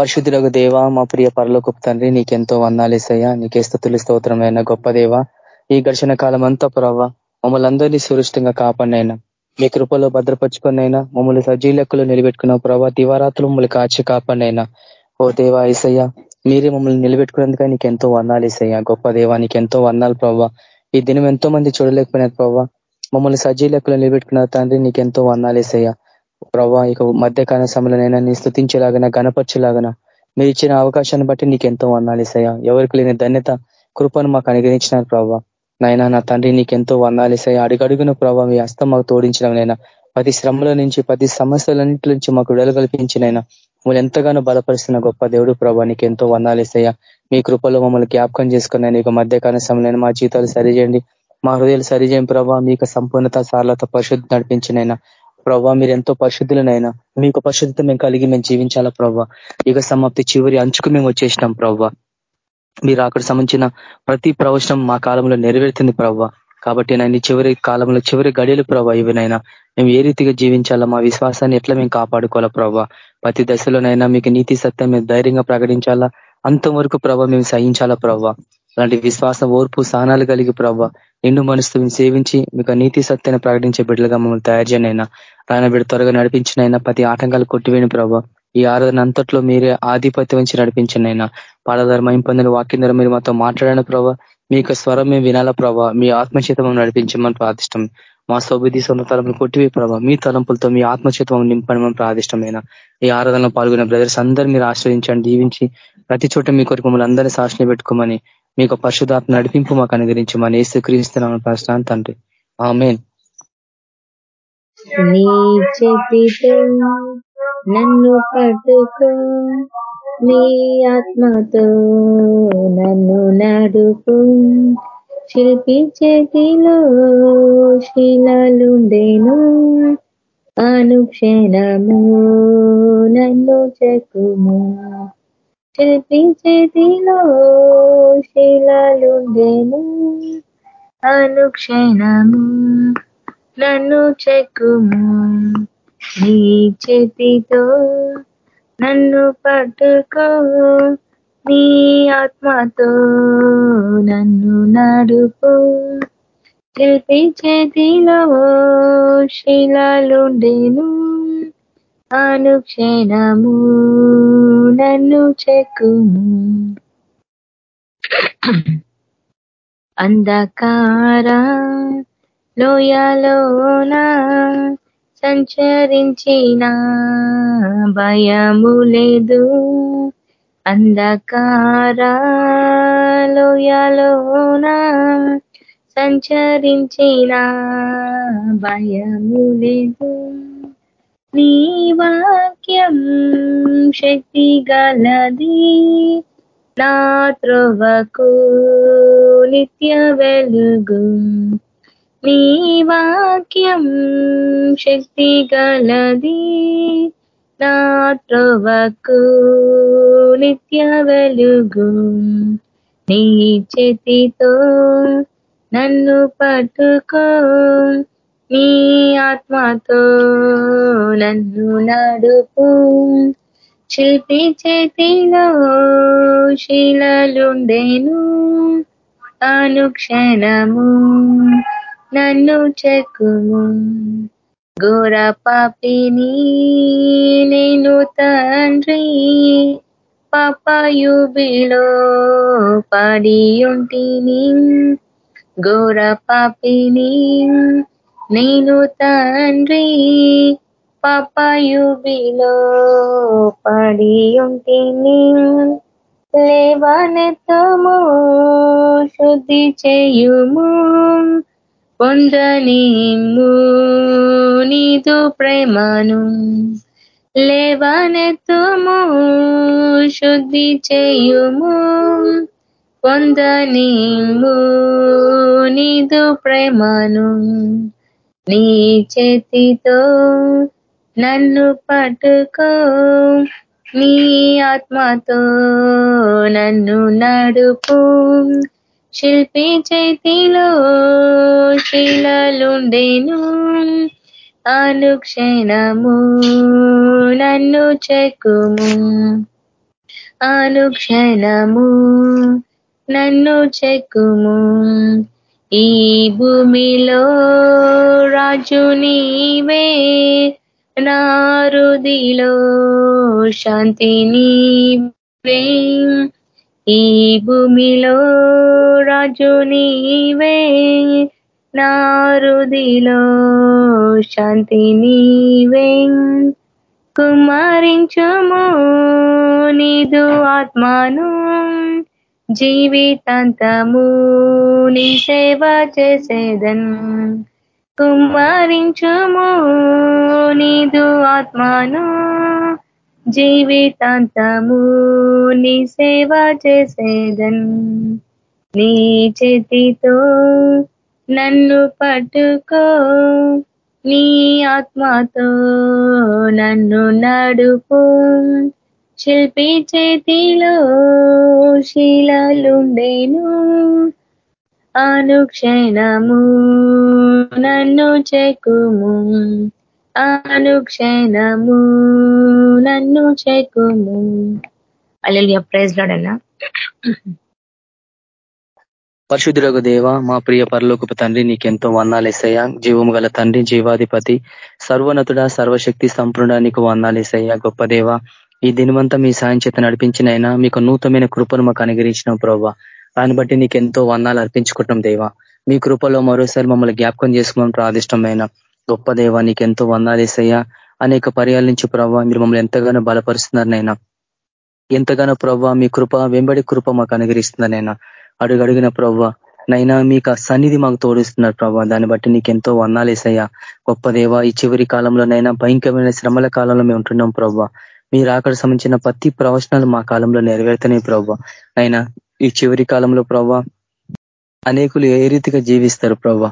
పరిశుద్ధులకు దేవ మా ప్రియ పరలోకపు తండ్రి నీకెంతో వందాలేసయ్యా నీకే స్థుతులు స్తోత్రమైన గొప్ప దేవ. ఈ ఘర్షణ కాలం అంతా ప్రభావ మమ్మల్ని అందరినీ సురక్షితంగా కాపాడినైనా. మీ కృపలో భద్రపరుచుకున్నైనా మమ్మల్ని సజీలెక్కలు నిలబెట్టుకున్న ప్రభావ దివారాత్రులు మమ్మల్ని కాచి కాపాడినైనా. ఓ దేవా ఈసయ్య మీరే మమ్మల్ని నిలబెట్టుకున్నందుక నీకు ఎంతో వందాలు ఈసయ్య గొప్ప దేవా నీకు ఎంతో వందాలు ప్రభావ ఈ దినం ఎంతో మంది చూడలేకపోయినారు ప్రభావ మమ్మల్ని సజీలెక్కలు నిలబెట్టుకున్న తండ్రి నీకు ఎంతో వందాలు ఇసయ్యా ప్రభా ఇక మధ్యకాల సమయంలోనైనా నీ స్థుతించేలాగన గణపరచేలాగన మీరు ఇచ్చిన అవకాశాన్ని బట్టి నీకు ఎంతో వందాలిసయ్యా ఎవరికి లేని ధన్యత కృపను మాకు అనుగ్రహించినారు ప్రభావ నాయన నా తండ్రి నీకెంతో వందాలిసయ్యా అడుగడుగున ప్రభావ మీ హస్తం మాకు తోడించడం ప్రతి శ్రమల నుంచి ప్రతి సమస్యలన్నింటి నుంచి మాకు విడుదల కల్పించినైనా మమ్మల్ని ఎంతగానో బలపరుస్తున్న గొప్ప దేవుడు ప్రభా నీకు ఎంతో వందాలిసయ్యా మీ కృపలో మమ్మల్ని జ్ఞాపకం చేసుకున్నాను ఇక మధ్యకాల సమయంలో మా జీవితాలు సరిచేయండి. మా హృదయాలు సరిచేయం ప్రభావ మీకు సంపూర్ణత సార్లతో పరిశుద్ధి నడిపించినైనా ప్రభావ మీరు ఎంతో పరిశుద్ధులనైనా మీకు పరిశుద్ధత మేము కలిగి మేము జీవించాలా ప్రభావ యుగ సమాప్తి చివరి అంచుకు మేము వచ్చేసినాం ప్రవ్వ. మీరు అక్కడ సంబంధించిన ప్రతి ప్రవచనం మా కాలంలో నెరవేరుతుంది ప్రవ్వ. కాబట్టి నేను చివరి కాలంలో చివరి గడియలు ప్రభావ ఇవినైనా మేము ఏ రీతిగా జీవించాలా మా విశ్వాసాన్ని ఎట్లా మేము కాపాడుకోవాలా ప్రభావ ప్రతి దశలోనైనా మీకు నీతి సత్యం మేము ధైర్యంగా ప్రకటించాలా అంతవరకు ప్రభావ మేము సహించాలా ప్రవ్వ? అలాంటి విశ్వాసం ఓర్పు సహనాలు కలిగి ప్రభావ నిండు మనసుతో సేవించి మీకు నీతి సత్యాన్ని ప్రకటించే బిడ్డలుగా మమ్మల్ని తయారు చేయనైనా రాయన బిడ్డ త్వరగా నడిపించినైనా ప్రతి ఆటంకాలు కొట్టివేని ప్రభావ ఈ ఆరాధన అంతట్లో మీరే ఆధిపత్యం నుంచి నడిపించినైనా పాడధార మైం పొందిన వాక్యం ద్వారా మీరు మాతో మాట్లాడిన ప్రభావ మీ యొక్క స్వరం మేము వినాల ప్రభావ మీ ఆత్మచేతమం నడిపించమని ప్రార్థిష్టం. మా సౌబుద్ధి సొంత తలంపులు కొట్టివే ప్రభావ మీ తలంపులతో మీ ఆత్మచేతం నింపడం ప్రార్థిష్టమైన ఈ ఆరాధనలో పాల్గొన్న బ్రదర్స్ అందరూ మీరు ఆశ్రయించండి దీవించి ప్రతి చోట మీ కొరకు మమ్మల్ని అందరినీ సాక్షిని పెట్టుకోమని మీకు పరిశుధాత్మ నడిపింపు మాకు అనుగ్రహించి మన ఏసు క్రీస్తున్నాం ప్రశ్న తండ్రి ఆమెన్ నన్ను పట్టుకో. నీ ఆత్మతో నన్ను నడుపు. శిల్పి చేతిలో శిలలుండేను అనుక్షణము నన్ను చెక్కుము. చేతిలో శిలాలుండేను. అనుక్షణము నన్ను చెక్కుము. నీ చేతితో నన్ను పట్టుకో. నీ ఆత్మతో నన్ను నడుపు. శిల్పి చేతిలో శిలాలుండేను. అనుక్షణము నన్ను చెక్కుము. అంధకార లోయలోన సంచరించిన భయము లేదు. అంధకార లోయలోన సంచరించిన భయము లేదు. నీ వాక్యం శక్తి గలది నా త్రువకు నిత్య వెలుగు. నీ వాక్యం శక్తి గలది నా త్రువకు నిత్య వెలుగు. నీ చేతితో నన్ను పట్టుకో. నీ ఆత్మతో నన్ను నడుపు. శిల్పి చేతిలో శిలలుండేను. అనుక్షణము నన్ను చెక్కుము. ఘోర పాపిని నేను తండ్రి. పాపయుబిలో పడి ఉంటిని ఘోర పాపిని నేను తండ్రి పాపయుబిలో పడి ఉంటిని లేవనెత్తము శుద్ధి చేయుము పొందనిమ్ము నీదు ప్రేమను. లేవనెత్తము శుద్ధి చేయుము పొందనిమ్ము నీదు ప్రేమను. నీ చేతితో నన్ను పట్టుకో. నీ ఆత్మతో నన్ను నడుపు. శిల్పి చేతిలో శిలలుండేను. అనుక్షణము నన్ను చెక్కుము. అనుక్షణము నన్ను చెక్కుము. ఈ భూమిలో రాజు నీవే నారుదిలో శాంతి నీవే. ఈ భూమిలో రాజు నీవే నారుదిలో శాంతి నీవే. కుమరించము నీదు ఆత్మాను జీవితాంతము నీ సేవ చేసేదన్ కుమ్మరించుము నీదు ఆత్మను. జీవితాంతము నీ సేవ చేసేదన్ నీ చేతితో నన్ను పట్టుకో. నీ ఆత్మతో నన్ను నడుపు. శిల్పి చేతిలో శీలలుండేను. అనుక్షణము నన్ను చెక్కుము. అనుక్షణము నన్ను చెక్కుము. అల్లెలు ప్రైజ్ లాడన్నా పరిశుద్ధులకు దేవ మా ప్రియ పరలోకపు తండ్రి నీకెంతో వందాలేసయ్యా జీవము గల తండ్రి జీవాధిపతి సర్వనతుడ సర్వశక్తి సంపూర్ణ నీకు వందాలేసయ్యా గొప్ప దేవ ఈ దినవంతా మీ సాయం చేత నడిపించినైనా మీకు నూతనమైన కృపను మాకు అనుగ్రహించిన ప్రభావ దాన్ని బట్టి నీకు ఎంతో వందాలు అర్పించుకుంటాం దేవా. మీ కృపలో మరోసారి మమ్మల్ని జ్ఞాపకం చేసుకోవడం ప్రాదిష్టమైన గొప్ప దేవ నీకెంతో వందాలేసయ్యా అనేక పర్యాల నుంచి ప్రభావ మీరు మమ్మల్ని ఎంతగానో బలపరుస్తున్నారు నైనా ఎంతగానో ప్రభావ మీ కృప వెంబడి కృప మాకు అనుగరిస్తుందనైనా అడుగడిగిన ప్రవ్వ నైనా మీకు సన్నిధి మాకు తోడిస్తున్నారు ప్రభావ దాన్ని బట్టి నీకు ఎంతో వందాలేసయ్యా గొప్ప దేవ ఈ చివరి కాలంలోనైనా భయంకరమైన శ్రమల కాలంలో మేము ఉంటున్నాం ప్రవ్వ. మీరు అక్కడ సంబంధించిన ప్రతి ప్రవచనాలు మా కాలంలో నెరవేరుతున్నాయి ప్రభావ అయినా ఈ చివరి కాలంలో ప్రవ్వ అనేకులు ఏ రీతిగా జీవిస్తారు ప్రవ్వ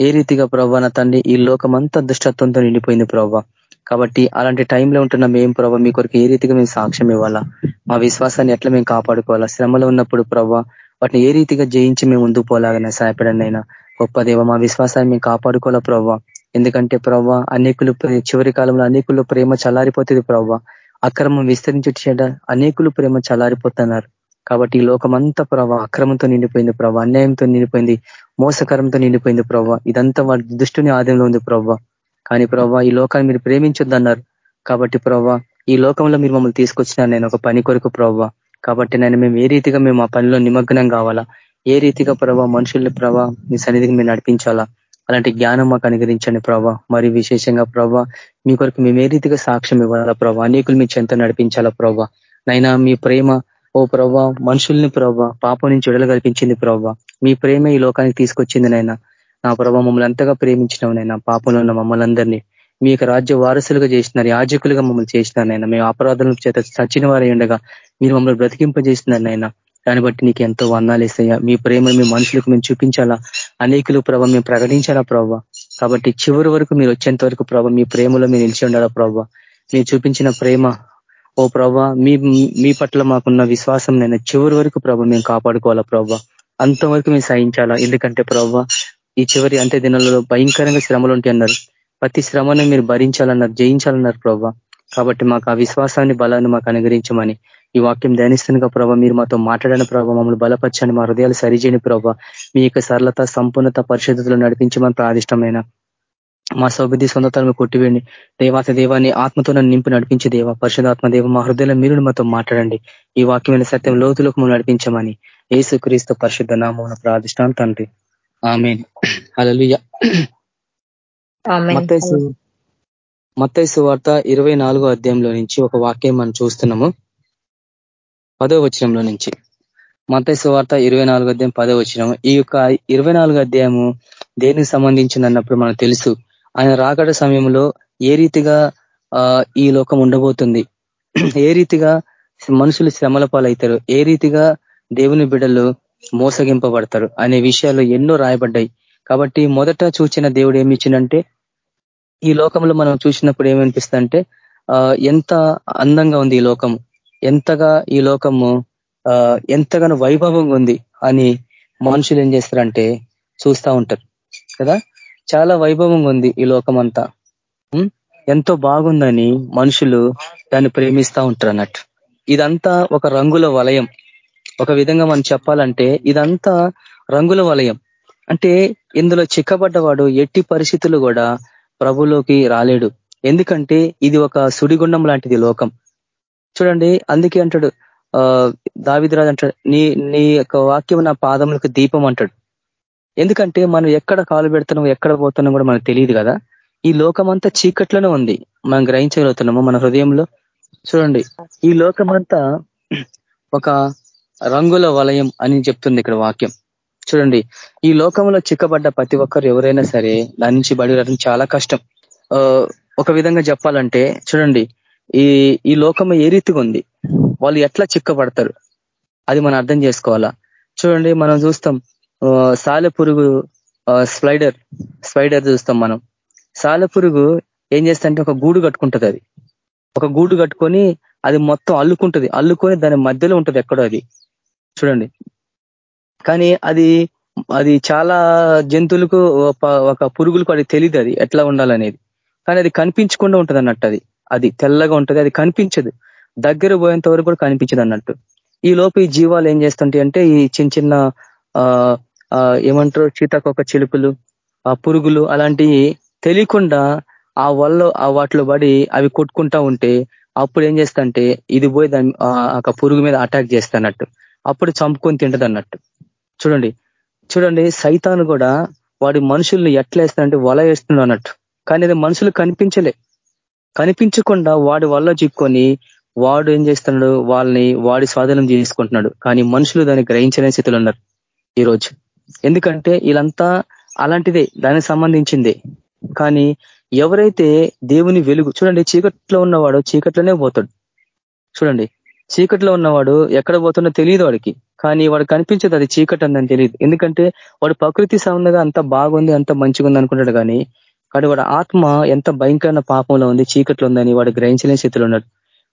ఏ రీతిగా ప్రభావ నా తండ్రి ఈ లోకమంతా దుష్టత్వంతో నిండిపోయింది ప్రభావ కాబట్టి అలాంటి టైంలో ఉంటున్న మేము ప్రభావ మీ కొరకు ఏ రీతిగా మేము సాక్ష్యం ఇవ్వాలా? మా విశ్వాసాన్ని ఎట్లా మేము కాపాడుకోవాలా? శ్రమలో ఉన్నప్పుడు ప్రభా వాటిని ఏ రీతిగా జయించి మేము ముందుకు పోలాగైనా సహాయపడనైనా గొప్ప దేవ మా విశ్వాసాన్ని మేము కాపాడుకోవాలా ప్రవ్వ ఎందుకంటే ప్రవ్వ అనేకులు చివరి కాలంలో అనేకులు ప్రేమ చల్లారిపోతుంది ప్రవ్వ అక్రమం విస్తరించేట అనేకులు ప్రేమ చలారిపోతున్నారు కాబట్టి ఈ లోకమంతా ప్రభావ అక్రమంతో నిండిపోయింది ప్రభావ అన్యాయంతో నిండిపోయింది మోసకరంతో నిండిపోయింది ప్రభావ ఇదంతా వాడి దృష్టిని ఆదాయంలో ఉంది ప్రభావ కానీ ప్రభా ఈ లోకాన్ని మీరు ప్రేమించొద్దన్నారు. కాబట్టి ప్రభావ ఈ లోకంలో మీరు మమ్మల్ని తీసుకొచ్చినారు. నేను ఒక పని కొరకు ప్రభావ కాబట్టి నేను మేము ఏ రీతిగా మేము ఆ పనిలో నిమగ్నం కావాలా? ఏ రీతిగా ప్రభావ మనుషుల్ని ప్రభావ మీ సన్నిధికి మేము నడిపించాలా? అలాంటి జ్ఞానం మాకు అనుగ్రహించండి ప్రభా. మరి విశేషంగా ప్రభా మీ కొరకు మేము ఏ రీతిగా సాక్ష్యం ఇవ్వాలా ప్రభా? అనేకులు మీ చెంత నడిపించాలా ప్రభా? నైనా మీ ప్రేమ ఓ ప్రభా మనుషుల్ని ప్రభా పాపం నుంచి విడలు కల్పించింది ప్రభా. మీ ప్రేమ ఈ లోకానికి తీసుకొచ్చింది నైనా. నా ప్రభా మమ్మల్ని అంతగా ప్రేమించినావు నైనా. పాపంలో ఉన్న మమ్మల్ని అందరినీ మీ యొక్క రాజ్య వారసులుగా చేసినారు యాజకులుగా మమ్మల్ని చేసినారు నైనా. మేము అపరాధం చేత చచ్చిన వారై ఉండగా మీరు మమ్మల్ని బ్రతికింపజేసినారు నైనా. దాన్ని బట్టి నీకు ఎంతో వందాలు వేసయ్యా మీ ప్రేమ మీ మనుషులకు మేము చూపించాలా? అనేకులు ప్రభావ మేము ప్రకటించాలా ప్రభావ కాబట్టి చివరి వరకు మీరు వచ్చేంత వరకు ప్రభావ మీ ప్రేమలో మీరు నిలిచి ఉండాలా ప్రభావ మీరు చూపించిన ప్రేమ ఓ ప్రభా మీ మీ పట్ల మాకున్న విశ్వాసం నేను చివరి వరకు ప్రభ మేము కాపాడుకోవాలా ప్రభావ అంతవరకు మేము సహించాలా? ఎందుకంటే ప్రభావ ఈ చివరి అంత్య దినాలలో భయంకరంగా శ్రమలు ఉంటాయి అన్నారు. ప్రతి శ్రమను మీరు భరించాలన్నారు జయించాలన్నారు ప్రభావ కాబట్టి మాకు ఆ విశ్వాసాన్ని బలాన్ని మాకు అనుగ్రహించమని ఈ వాక్యం ధ్యానిస్తున్న ప్రభావ మీరు మాతో మాట్లాడని ప్రభావ మమ్మల్ని బలపరచండి మా హృదయాలు సరిచేయని ప్రభావ మీ యొక్క సరళత సంపూర్ణత పరిశుద్ధతలు నడిపించమని ప్రాదిష్టమైన మా సౌబుద్ధి సొంతతలను కొట్టివేయండి. దేవాత దేవాన్ని ఆత్మతో నన్ను నింపు నడిపించి దేవ పరిశుధాత్మ దేవ మా హృదయంలో మీరు మాతో మాట్లాడండి. ఈ వాక్యమైన సత్యం లోతులకు మనం నడిపించమని ఏసు క్రీస్తు పరిశుద్ధ నామం ప్రాదిష్టాన్ తండ్రి. ఆమె మత్తైసు వార్త ఇరవై నాలుగో అధ్యాయంలో నుంచి ఒక వాక్యం మనం చూస్తున్నాము. పదో వచనంలో నుంచి. మత్తైసు వార్త ఇరవై నాలుగు అధ్యాయం పదో వచనం. ఈ యొక్క ఇరవై నాలుగు అధ్యాయము దేనికి సంబంధించింది అన్నప్పుడు మనకు తెలుసు. ఆయన రాకడ సమయంలో ఏ రీతిగా ఈ లోకం ఉండబోతుంది? ఏ రీతిగా మనుషులు శ్రమల పాలవుతారు? ఏ రీతిగా దేవుని బిడ్డలు మోసగింపబడతారు? అనే విషయాలు ఎన్నో రాయబడ్డాయి. కాబట్టి మొదట చూచిన దేవుడు ఏమి ఇచ్చిందంటే ఈ లోకంలో మనం చూసినప్పుడు ఏమనిపిస్తుందంటే ఎంత అందంగా ఉంది ఈ లోకము. ఎంతగా ఈ లోకము ఎంతగానో వైభవంగా ఉంది అని మనుషులు ఏం చేస్తారంటే చూస్తూ ఉంటారు. కదా? చాలా వైభవంగా ఉంది ఈ లోకం అంతా ఎంతో బాగుందని మనుషులు దాన్ని ప్రేమిస్తూ ఉంటారు అన్నట్టు. ఇదంతా ఒక రంగుల వలయం. ఒక విధంగా మనం చెప్పాలంటే ఇదంతా రంగుల వలయం. అంటే ఇందులో చిక్కబడ్డవాడు ఎట్టి పరిస్థితులు కూడా ప్రభులోకి రాలేడు. ఎందుకంటే ఇది ఒక సుడిగుండం లాంటిది లోకం. చూడండి అందుకే అంటాడు ఆ దావిద్రాజు అంటాడు నీ నీ యొక్క వాక్యం నా పాదములకు దీపం అంటాడు. ఎందుకంటే మనం ఎక్కడ కాలు పెడుతున్నాం ఎక్కడ పోతున్నాం కూడా మనకు తెలియదు కదా. ఈ లోకమంతా చీకట్లోనే ఉంది. మనం గ్రహించగలుగుతున్నాము మన హృదయంలో? చూడండి ఈ లోకమంతా ఒక రంగుల వలయం అని చెప్తుంది ఇక్కడ వాక్యం. చూడండి ఈ లోకంలో చిక్కబడ్డ ప్రతి ఒక్కరు ఎవరైనా సరే దాని నుంచి బడి చాలా కష్టం. ఒక విధంగా చెప్పాలంటే చూడండి ఈ ఈ లోకం ఏ రీతిగా ఉంది? వాళ్ళు ఎట్లా చిక్కబడతారు? అది మనం అర్థం చేసుకోవాలా? చూడండి మనం చూస్తాం సాలె పురుగు స్లైడర్ స్లైడర్ చూస్తాం మనం. సాలె పురుగు ఏం చేస్తంటే ఒక గూడు కట్టుకుంటది అది. ఒక గూడు కట్టుకొని అది మొత్తం అల్లుకుంటది. అల్లుకొని దాని మధ్యలో ఉంటది ఎక్కడో అది. చూడండి. కానీ అది అది చాలా జంతువులకు ఒక పురుగులకు అది తెలియదు అది. ఎట్లా ఉండాలనేది. కానీ అది కనిపించకుండా ఉంటుంది అన్నట్టు అది. అది తెల్లగా ఉంటది అది కనిపించదు. దగ్గర పోయేంత వరకు కూడా కనిపించదు అన్నట్టు. ఈ లోపు ఈ జీవాలు ఏం చేస్తుంటాయి అంటే ఈ చిన్న చిన్న ఏమంటారు చీతకొక చిలుపులు ఆ పురుగులు అలాంటివి తెలియకుండా ఆ వల్ల ఆ వాటిలో పడి అవి కొట్టుకుంటా ఉంటే అప్పుడు ఏం చేస్తంటే ఇది పోయి దాని ఆ పురుగు మీద అటాక్ చేస్తానట్టు అప్పుడు చంపుకొని తింటది అన్నట్టు చూడండి. చూడండి సైతాను కూడా వాడి మనుషుల్ని ఎట్లా వేస్తానంటే వల వేస్తున్నాడు అన్నట్టు. కానీ అది మనుషులు కనిపించలే. కనిపించకుండా వాడి వల్ల చిక్కొని వాడు ఏం చేస్తున్నాడు? వాళ్ళని వాడి స్వాధీనం చేసుకుంటున్నాడు. కానీ మనుషులు దాన్ని గ్రహించలేని స్థితిలో ఉన్నారు ఈరోజు. ఎందుకంటే వీళ్ళంతా అలాంటిదే దానికి సంబంధించిందే. కానీ ఎవరైతే దేవుని వెలుగు చూడండి చీకట్లో ఉన్నవాడు చీకట్లోనే పోతాడు. చూడండి చీకట్లో ఉన్నవాడు ఎక్కడ పోతున్నా తెలియదు వాడికి. కానీ వాడు కనిపించదు అది చీకటి అందని తెలియదు. ఎందుకంటే వాడు ప్రకృతి సంబంధంగా అంత బాగుంది అంత మంచిగా ఉంది అనుకుంటాడు కానీ కానీ వాడు ఆత్మ ఎంత భయంకరమైన పాపంలో ఉంది చీకట్లో ఉందని వాడు గ్రహించలేని స్థితిలో ఉన్నాడు.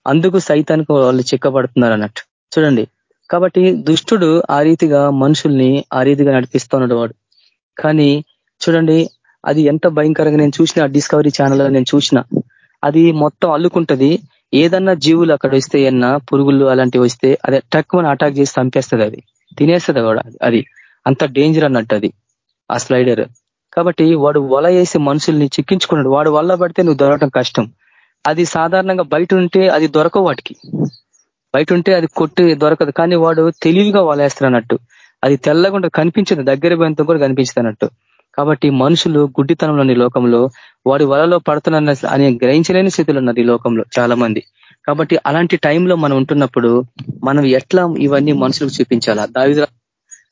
అందుకు సైతానికి వాళ్ళు చిక్కబడుతున్నారు అన్నట్టు. చూడండి. కాబట్టి దుష్టుడు ఆ రీతిగా మనుషుల్ని ఆ రీతిగా నడిపిస్తున్నాడు వాడు. కానీ చూడండి అది ఎంత భయంకరంగా నేను చూసిన డిస్కవరీ ఛానల్ నేను చూసిన. అది మొత్తం అల్లుకుంటది. ఏదన్నా జీవులు అక్కడ వస్తే అన్నా పురుగులు అలాంటివి వస్తే అదే టక్కుమని అటాక్ చేసి చంపేస్తుంది అది. తినేస్తుంది కూడా అది. అంత డేంజర్ అన్నట్టు అది. ఆ స్లైడర్ కాబట్టి వాడు వల వేసి మనుషుల్ని చిక్కించుకున్నాడు. వాడు వల్ల పడితే నువ్వు దొరకటం కష్టం. అది సాధారణంగా బయట ఉంటే అది దొరకవు వాటికి. బయట ఉంటే అది కొట్టి దొరకదు. కానీ వాడు తెలివిగా వలేస్తారన్నట్టు అది తెల్లగుండా కనిపించదు. దగ్గర పోయినంత కూడా కనిపించదన్నట్టు. కాబట్టి మనుషులు గుడ్డితనంలోని లోకంలో వాడి వలలో పడుతున్న అని గ్రహించలేని స్థితిలో ఉన్నారు ఈ లోకంలో చాలా మంది కాబట్టి అలాంటి టైంలో మనం ఉంటున్నప్పుడు మనం ఎట్లా ఇవన్నీ మనుషులకు చూపించాలా? దావిద్ర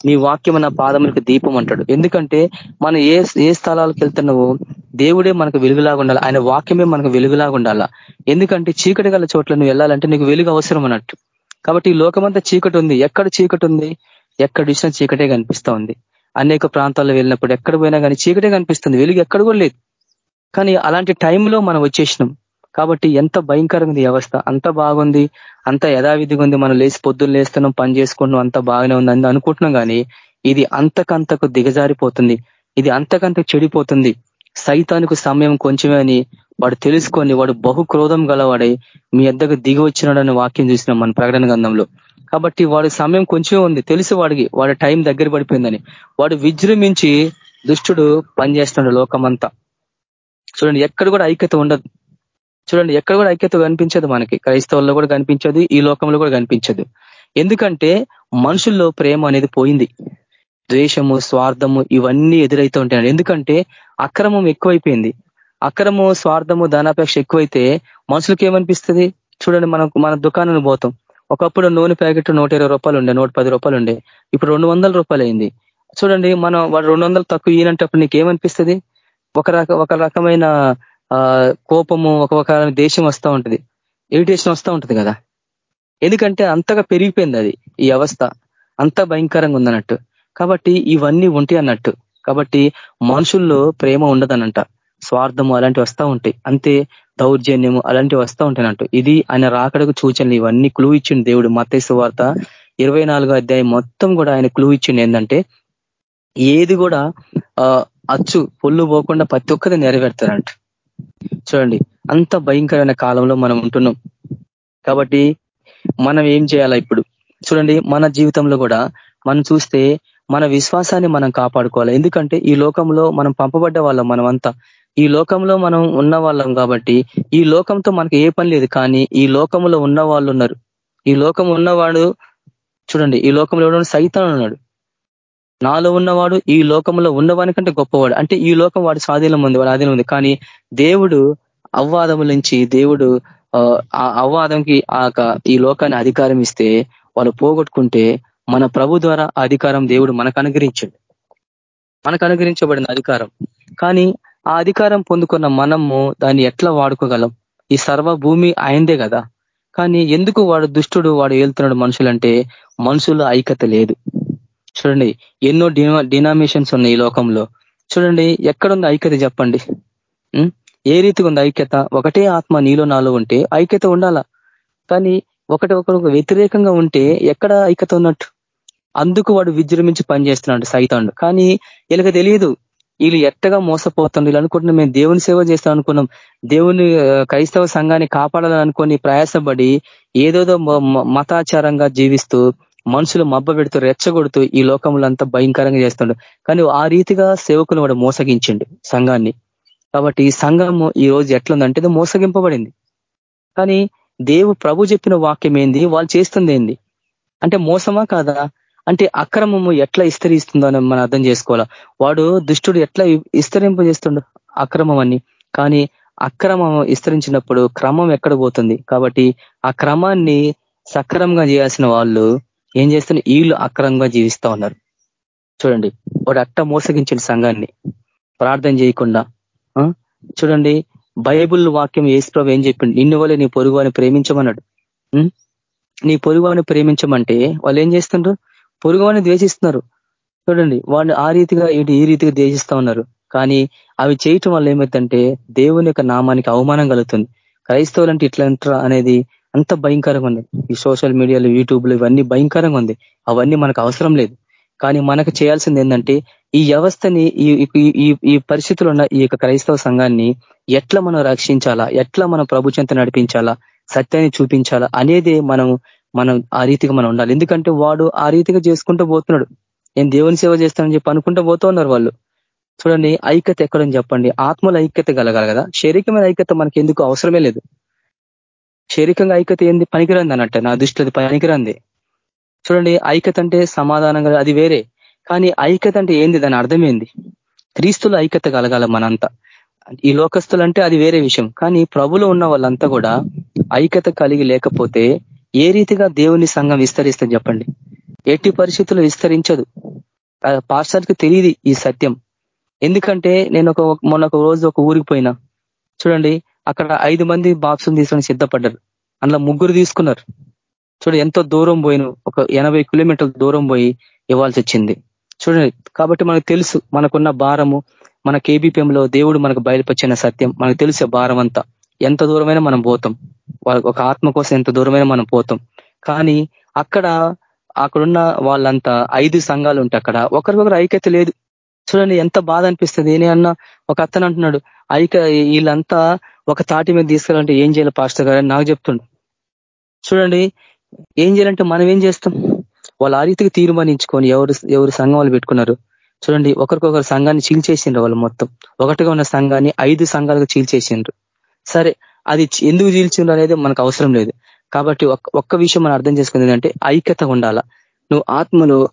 నీ వాక్యం నా పాదములకు దీపం అంటాడు. ఎందుకంటే మనం ఏ ఏ స్థలాలకు వెళ్తున్నావో దేవుడే మనకు వెలుగులాగా ఉండాలి. ఆయన వాక్యమే మనకు వెలుగులాగా ఉండాలా? ఎందుకంటే చీకటి గల చోట్ల నువ్వు వెళ్ళాలంటే నీకు వెలుగు అవసరం అన్నట్టు. కాబట్టి ఈ లోకమంతా చీకటి ఉంది. ఎక్కడ చీకటి ఉంది? ఎక్కడ చూసినా చీకటే కనిపిస్తా ఉంది. అనేక ప్రాంతాల్లో వెళ్ళినప్పుడు ఎక్కడ పోయినా కానీ చీకటే కనిపిస్తుంది. వెలుగు ఎక్కడ కూడా లేదు. కానీ అలాంటి టైంలో మనం వచ్చేసినాం. కాబట్టి ఎంత భయంకరంగా వ్యవస్థ అంత బాగుంది అంత యథావిధిగా ఉంది మనం లేచి పొద్దున్న లేస్తున్నాం పని చేసుకుంటున్నాం అంత బాగానే ఉందని అనుకుంటున్నాం కానీ ఇది అంతకంతకు దిగజారిపోతుంది. ఇది అంతకంతకు చెడిపోతుంది. సైతానికి సమయం కొంచెమే అని వాడు తెలుసుకొని వాడు బహు క్రోధం గలవాడై మీ ఎద్దకు దిగి వచ్చినాడని వాక్యం చూసినాం మన ప్రకటన గంధంలో కాబట్టి వాడి సమయం కొంచెమే ఉంది. తెలుసు వాడికి వాడి టైం దగ్గర పడిపోయిందని. వాడు విజృంభించి దుష్టుడు పనిచేస్తున్నాడు లోకమంతా. చూడండి ఎక్కడ కూడా ఐక్యత ఉండదు. చూడండి ఎక్కడ కూడా ఐక్యత కనిపించదు మనకి. క్రైస్తవుల్లో కూడా కనిపించదు ఈ లోకంలో కూడా కనిపించదు. ఎందుకంటే మనుషుల్లో ప్రేమ అనేది పోయింది. ద్వేషము స్వార్థము ఇవన్నీ ఎదురైతూ ఉంటాయి ఎందుకంటే అక్రమం ఎక్కువైపోయింది. అక్రము స్వార్థము ధనాపేక్ష ఎక్కువైతే మనుషులకి ఏమనిపిస్తుంది? చూడండి మనం మన దుకాణాన్ని పోతాం. ఒకప్పుడు నూనె ప్యాకెట్ నూట రూపాయలు ఉండే నూట పది రూపాయలు ఉండే. ఇప్పుడు రెండు వందల రూపాయలు అయింది. చూడండి మనం వాడు రెండు వందలు తక్కువ ఈయనంటప్పుడు నీకు ఏమనిపిస్తుంది ఒక రక ఒక రకమైన కోపము ఒక దేశం వస్తూ ఉంటది. ఇరిటేషన్ వస్తూ ఉంటది కదా. ఎందుకంటే అంతగా పెరిగిపోయింది అది ఈ అవస్థ. అంత భయంకరంగా ఉందన్నట్టు. కాబట్టి ఇవన్నీ ఉంటాయి అన్నట్టు. కాబట్టి మనుషుల్లో ప్రేమ ఉండదనంట. స్వార్థము అలాంటివి వస్తూ ఉంటాయి. అంతే దౌర్జన్యము అలాంటివి వస్తూ ఉంటాయినట్టు ఇది ఆయన రాకడకు సూచనలు ఇవన్నీ క్లూ ఇచ్చిండు దేవుడు మతేసు వార్త ఇరవై అధ్యాయం మొత్తం కూడా ఆయన క్లూ ఇచ్చిండు ఏంటంటే ఏది కూడా అచ్చు పొల్లు పోకుండా ప్రతి ఒక్కరిని నెరవేర్తారంట. చూడండి అంత భయంకరమైన కాలంలో మనం ఉంటున్నాం. కాబట్టి మనం ఏం చేయాలా ఇప్పుడు? చూడండి మన జీవితంలో కూడా మనం చూస్తే మన విశ్వాసాన్ని మనం కాపాడుకోవాలి. ఎందుకంటే ఈ లోకంలో మనం పంపబడ్డ వాళ్ళం మనమంతా. ఈ లోకంలో మనం ఉన్న వాళ్ళం కాబట్టి ఈ లోకంతో మనకి ఏ పని లేదు. కానీ ఈ లోకంలో ఉన్న వాళ్ళు ఉన్నారు. ఈ లోకం ఉన్నవాడు చూడండి ఈ లోకంలో ఎవడు సైతాన్ ఉన్నాడు నాలో ఉన్నవాడు ఈ లోకంలో ఉన్నవాని కంటే గొప్పవాడు. అంటే ఈ లోకం వాడి స్వాధీనం ఉంది వాడి ఆధీనం ఉంది. కానీ దేవుడు అవ్వాదముల నుంచి దేవుడు ఆ అవ్వాదంకి ఆ ఈ లోకాన్ని అధికారం ఇస్తే వాళ్ళు పోగొట్టుకుంటే మన ప్రభు ద్వారా అధికారం దేవుడు మనకు అనుగ్రహించాడు. మనకు అనుగ్రహించబడిన అధికారం. కానీ ఆ అధికారం పొందుకున్న మనము దాన్ని ఎట్లా వాడుకోగలం? ఈ సర్వ భూమి అయిందే కదా. కానీ ఎందుకు వాడు దుష్టుడు వాడు ఏళ్తున్నాడు మనుషులంటే మనుషుల ఐక్యత లేదు. చూడండి ఎన్నో డినామినేషన్స్ ఉన్నాయి ఈ లోకంలో. చూడండి ఎక్కడుంది ఐక్యత చెప్పండి. ఏ రీతిగా ఉంది ఐక్యత? ఒకటే ఆత్మ నీలో నాలో ఉంటే ఐక్యత ఉండాలా? కానీ ఒకటి ఒకరు వ్యతిరేకంగా ఉంటే ఎక్కడ ఐక్యత ఉన్నట్టు? అందుకు వాడు విజృంభించి పనిచేస్తున్నాడు సైతాండు కానీ వీళ్ళకి తెలియదు వీళ్ళు ఎట్టగా మోసపోతుంది వీళ్ళు అనుకుంటున్నాం మేము దేవుని సేవ చేస్తాం అనుకున్నాం. దేవుని క్రైస్తవ సంఘాన్ని కాపాడాలని ప్రయాసపడి ఏదోదో మతాచారంగా జీవిస్తూ మనుషులు మబ్బ పెడుతూ రెచ్చగొడుతూ ఈ లోకంలో భయంకరంగా చేస్తుండు. కానీ ఆ రీతిగా సేవకులు వాడు మోసగించిండు సంఘాన్ని. కాబట్టి ఈ సంఘము ఈ రోజు ఎట్లుందంటే మోసగింపబడింది. కానీ దేవు ప్రభు చెప్పిన వాక్యం ఏంది? వాళ్ళు చేస్తుంది ఏంది? అంటే మోసమా కాదా? అంటే అక్రమము ఎట్లా ఇస్తరిస్తుందో అని మనం అర్థం చేసుకోవాలా? వాడు దుష్టుడు ఎట్లా విస్తరింప చేస్తుండు? అక్రమం అని. కానీ అక్రమం విస్తరించినప్పుడు క్రమం ఎక్కడ పోతుంది? కాబట్టి ఆ క్రమాన్ని సక్రమంగా చేయాల్సిన వాళ్ళు ఏం చేస్తున్నారు వీళ్ళు అక్రమంగా జీవిస్తా ఉన్నారు. చూడండి వాడు అట్ట మోసగించిన సంఘాన్ని ప్రార్థన చేయకుండా చూడండి బైబుల్ వాక్యం ఏసుప్రభు ఏం చెప్పిండు? నిన్ను వల్ల నీ పొరుగు అని ప్రేమించమన్నాడు నీ పొరుగు అని ప్రేమించమంటే వాళ్ళు ఏం చేస్తుండ్రు? పొరుగువాడిని ద్వేషిస్తున్నారు. చూడండి వాడిని ఆ రీతిగా ఇటు ఈ రీతిగా ద్వేషిస్తా ఉన్నారు. కానీ అవి చేయటం వల్ల ఏమవుతుందంటే దేవుని యొక్క నామానికి అవమానం కలుగుతుంది. క్రైస్తవులు అంటే ఇట్లా అనేది అంత భయంకరంగా ఉంది. ఈ సోషల్ మీడియాలో యూట్యూబ్లో ఇవన్నీ భయంకరంగా ఉంది. అవన్నీ మనకు అవసరం లేదు. కానీ మనకు చేయాల్సింది ఏంటంటే ఈ వ్యవస్థని ఈ ఈ పరిస్థితులు ఉన్న ఈ యొక్క క్రైస్తవ సంఘాన్ని ఎట్లా మనం రక్షించాలా? ఎట్లా మనం ప్రభు నడిపించాలా? సత్యాన్ని చూపించాలా? అనేది మనం మనం ఆ రీతిగా మనం ఉండాలి. ఎందుకంటే వాడు ఆ రీతిగా చేసుకుంటూ పోతున్నాడు. నేను దేవుని సేవ చేస్తానని చెప్పి అనుకుంటూ పోతూ ఉన్నారు వాళ్ళు. చూడండి ఐక్యత ఎక్కడని చెప్పండి. ఆత్మల ఐక్యత కలగాలి కదా? శరీరమైన ఐక్యత మనకి ఎందుకు? అవసరమే లేదు. శరీరకంగా ఐక్యత ఏంది? పనికిరంది అన్నట్టు నా దృష్టిలో అది పనికిరంది చూడండి ఐక్యత అంటే సమాధానంగా అది వేరే. కానీ ఐక్యత అంటే ఏంది? దాని అర్థమైంది క్రీస్తుల ఐక్యత కలగాల మనంతా. ఈ లోకస్తులు అంటే అది వేరే విషయం. కానీ ప్రభులో ఉన్న వాళ్ళంతా కూడా ఐక్యత కలిగి లేకపోతే ఏ రీతిగా దేవుని సంఘం విస్తరిస్తుంది చెప్పండి? ఎట్టి పరిస్థితులు విస్తరించదు. పాస్టర్కి తెలియదు ఈ సత్యం. ఎందుకంటే నేను ఒక మొన్న ఒక రోజు ఒక ఊరికి పోయినా. చూడండి అక్కడ ఐదు మంది బాప్సులు తీసుకొని సిద్ధపడ్డారు. అందులో ముగ్గురు తీసుకున్నారు. చూడండి ఎంతో దూరం పోయిన ఒక ఎనభై కిలోమీటర్ల దూరం పోయి ఇవ్వాల్సి వచ్చింది. చూడండి కాబట్టి మనకు తెలుసు మనకున్న భారము మన కేబీపీఎంలో దేవుడు మనకు బయలుపరిచిన సత్యం మనకు తెలిసే భారం అంతా. ఎంత దూరమైనా మనం పోతాం. ఒక ఆత్మ కోసం ఎంత దూరమైనా మనం పోతాం. కానీ అక్కడ అక్కడున్న వాళ్ళంతా ఐదు సంఘాలు ఉంటాయి అక్కడ ఒకరికొకరు ఐక్యత లేదు. చూడండి ఎంత బాధ అనిపిస్తుంది. ఏనే అన్న ఒక అతను అంటున్నాడు ఐక్య వీళ్ళంతా ఒక తాటి మీద తీసుకెళ్ళాలంటే ఏం చేయాలి పాస్టర్ గారు నాకు చెప్తుండు. చూడండి ఏం చేయాలంటే మనం ఏం చేస్తాం? వాళ్ళు ఆ రీతికి తీర్మానించుకొని ఎవరు ఎవరు సంఘం వాళ్ళు పెట్టుకున్నారు? చూడండి ఒకరికొకరు సంఘాన్ని చీల్చేసిండ్రు వాళ్ళు మొత్తం. ఒకటిగా ఉన్న సంఘాన్ని ఐదు సంఘాలుగా చీల్చేసిండ్రు. సరే అది ఎందుకు చీల్చిండ్రు అనేది మనకు అవసరం లేదు. కాబట్టి ఒక్క విషయం మనం అర్థం చేసుకుంది ఏంటంటే ఐక్యత ఉండాల. నువ్వు ఆత్మలో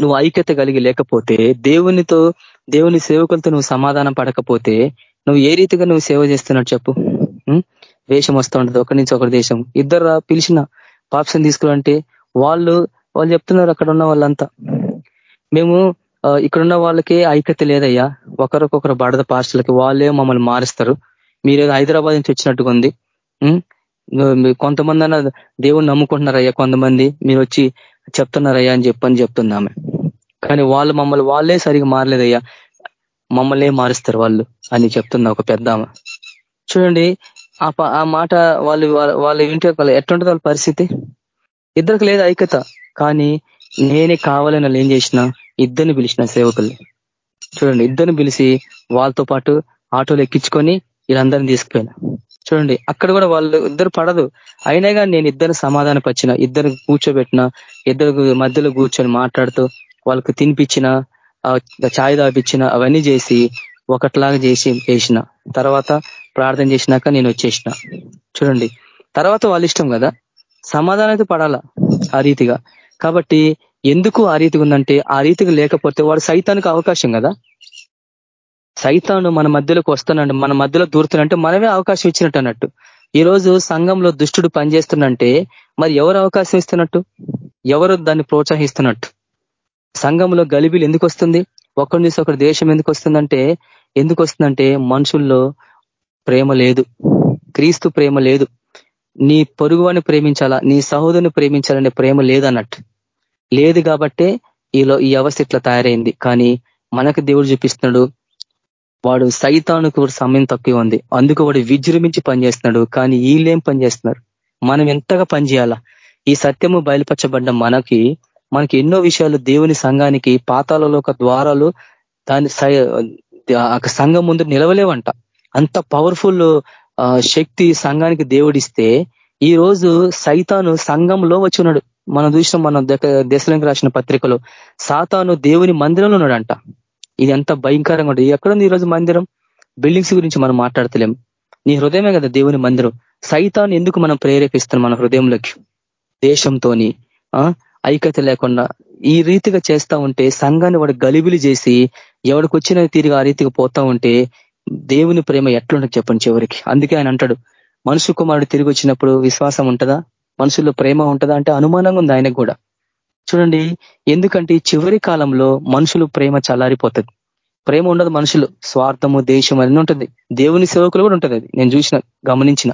నువ్వు ఐక్యత కలిగి లేకపోతే దేవునితో దేవుని సేవకులతో నువ్వు సమాధానం పడకపోతే నువ్వు ఏ రీతిగా నువ్వు సేవ చేస్తున్నట్టు చెప్పు. వేషం వస్తూ ఉంటుంది. ఒకరి నుంచి ఒకరి దేశం. ఇద్దరు పిలిచిన పాప్షన్ తీసుకురంటే వాళ్ళు వాళ్ళు చెప్తున్నారు అక్కడ ఉన్న వాళ్ళంతా. మేము ఇక్కడున్న వాళ్ళకి ఐక్యత లేదయ్యా. ఒకరికొకరు బడద పాస్టర్లకి వాళ్ళే మమ్మల్ని మారుస్తారు. మీరేదో హైదరాబాద్ నుంచి వచ్చినట్టుగా ఉంది కొంతమంది అన్న దేవుని నమ్ముకుంటున్నారయ్యా కొంతమంది. మీరు వచ్చి చెప్తున్నారయ్యా అని చెప్పని చెప్తున్నామే కానీ వాళ్ళు మమ్మల్ని వాళ్ళే సరిగా మారలేదయ్యా. మమ్మల్ని మారుస్తారు వాళ్ళు అని చెప్తుంది ఒక పెద్ద చూడండి ఆ మాట వాళ్ళు వాళ్ళు ఇంటి ఎట్లుంటుంది వాళ్ళ పరిస్థితి. ఇద్దరికి లేదు ఐక్యత కానీ నేనే కావాలని వాళ్ళు ఏం చేసిన ఇద్దరిని పిలిచిన సేవకుల్ని. చూడండి ఇద్దరిని పిలిచి వాళ్ళతో పాటు ఆటోలు ఎక్కించుకొని వీళ్ళందరినీ తీసుకుపోయినా. చూడండి అక్కడ కూడా వాళ్ళు ఇద్దరు పడదు. అయినా కానీ నేను ఇద్దరు సమాధానం వచ్చిన ఇద్దరు కూర్చోబెట్టిన ఇద్దరు మధ్యలో కూర్చొని మాట్లాడుతూ వాళ్ళకి తినిపించిన ఛాయ్ దాపించిన అవన్నీ చేసి ఒకట్లాగా చేసి చేసిన తర్వాత ప్రార్థన చేసినాక నేను వచ్చేసిన. చూడండి. తర్వాత వాళ్ళ ఇష్టం కదా? సమాధానం అయితే పడాలా ఆ రీతిగా. కాబట్టి ఎందుకు ఆ రీతిగా ఉందంటే ఆ రీతిగా లేకపోతే వాడు సైతానికి అవకాశం కదా? సైతాను మన మధ్యలోకి వస్తానంటే మన మధ్యలో దూరుతున్నంటే మనమే అవకాశం ఇచ్చినట్టు అన్నట్టు. ఈ రోజు సంఘంలో దుష్టుడు పనిచేస్తున్నంటే మరి ఎవరు అవకాశం ఇస్తున్నట్టు? ఎవరు దాన్ని ప్రోత్సహిస్తున్నట్టు? సంఘంలో గలిబిలు ఎందుకు వస్తుంది? ఒకరి నుంచి ఒకరి దేశం ఎందుకు వస్తుందంటే ఎందుకు వస్తుందంటే మనుషుల్లో ప్రేమ లేదు. క్రీస్తు ప్రేమ లేదు. నీ పొరుగువాని ప్రేమించాలా? నీ సహోదరుని ప్రేమించాలనే ప్రేమ లేదన్నట్టు. లేదు కాబట్టే ఈలో ఈ అవస్థ ఇట్లా తయారైంది. కానీ మనకు దేవుడు చూపిస్తున్నాడు వాడు సైతానుకు సమయం తక్కువ ఉంది. అందుకు వాడు విజృంభించి పనిచేస్తున్నాడు కానీ వీళ్ళేం పనిచేస్తున్నారు మనం ఎంతగా పనిచేయాలా ఈ సత్యము బయలుపరచబడ్డ మనకి మనకి ఎన్నో విషయాలు దేవుని సంఘానికి పాతాలలో ఒక ద్వారాలు దాని సంఘం ముందు నిలవలేవంట. అంత పవర్ఫుల్ శక్తి సంఘానికి దేవుడిస్తే ఈ రోజు సైతాను సంఘంలో వచ్చినాడు. మనం చూసిన మన దేశంలోకి రాసిన పత్రికలో. సాతాను దేవుని మందిరంలో ఉన్నాడంట. ఇది ఎంత భయంకరంగా ఉంటుంది. ఎక్కడుంది ఈరోజు మందిరం? బిల్డింగ్స్ గురించి మనం మాట్లాడతలేం. నీ హృదయమే కదా దేవుని మందిరం. సైతాన్ని ఎందుకు మనం ప్రేరేపిస్తున్నాం మన హృదయంలోకి? దేశంతోని ఐక్యత లేకుండా ఈ రీతిగా చేస్తా ఉంటే సంఘాన్ని వాడు గలిబిలి చేసి ఎవడికి వచ్చిన తీరుగా ఆ రీతిగా పోతా ఉంటే దేవుని ప్రేమ ఎట్లుంటుంది చెప్పండి చివరికి? అందుకే ఆయన అంటాడు మనుషు కుమారుడు తిరిగి వచ్చినప్పుడు విశ్వాసం ఉంటుందా? మనుషుల్లో ప్రేమ ఉంటుందా? అంటే అనుమానంగా ఉంది ఆయనకు కూడా. చూడండి ఎందుకంటే చివరి కాలంలో మనుషులు ప్రేమ చల్లారిపోతుంది. ప్రేమ ఉండదు మనుషులు స్వార్థము దేశం అన్నీ ఉంటుంది. దేవుని సేవకులు కూడా ఉంటుంది అది. నేను చూసిన గమనించిన.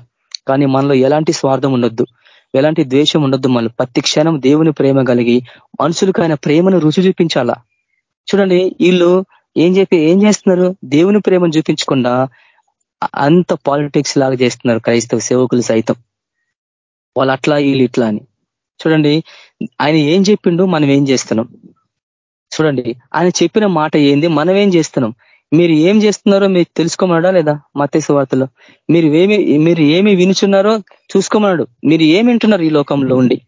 కానీ మనలో ఎలాంటి స్వార్థం ఉండొద్దు. ఎలాంటి ద్వేషం ఉండొద్దు మనం ప్రతి క్షణం దేవుని ప్రేమ కలిగి మనుషులకు ఆయన ప్రేమను రుచి చూపించాలా? చూడండి వీళ్ళు ఏం చెప్పి ఏం చేస్తున్నారు? దేవుని ప్రేమను చూపించకుండా అంత పాలిటిక్స్ లాగా చేస్తున్నారు క్రైస్తవ సేవకులు సైతం. వాళ్ళు అట్లా వీళ్ళు ఇట్లా అని. చూడండి ఆయన ఏం చెప్పిండు? మనం ఏం చేస్తున్నాం? చూడండి ఆయన చెప్పిన మాట ఏంది? మనం ఏం చేస్తున్నాం? మీరు ఏం చేస్తున్నారో మీరు తెలుసుకోమన్నాడా లేదా? మత్స్య వార్తలో మీరు ఏమి మీరు ఏమి వినుచున్నారో చూసుకోమన్నాడు. మీరు ఏమి వింటున్నారు ఈ లోకంలో ఉండి?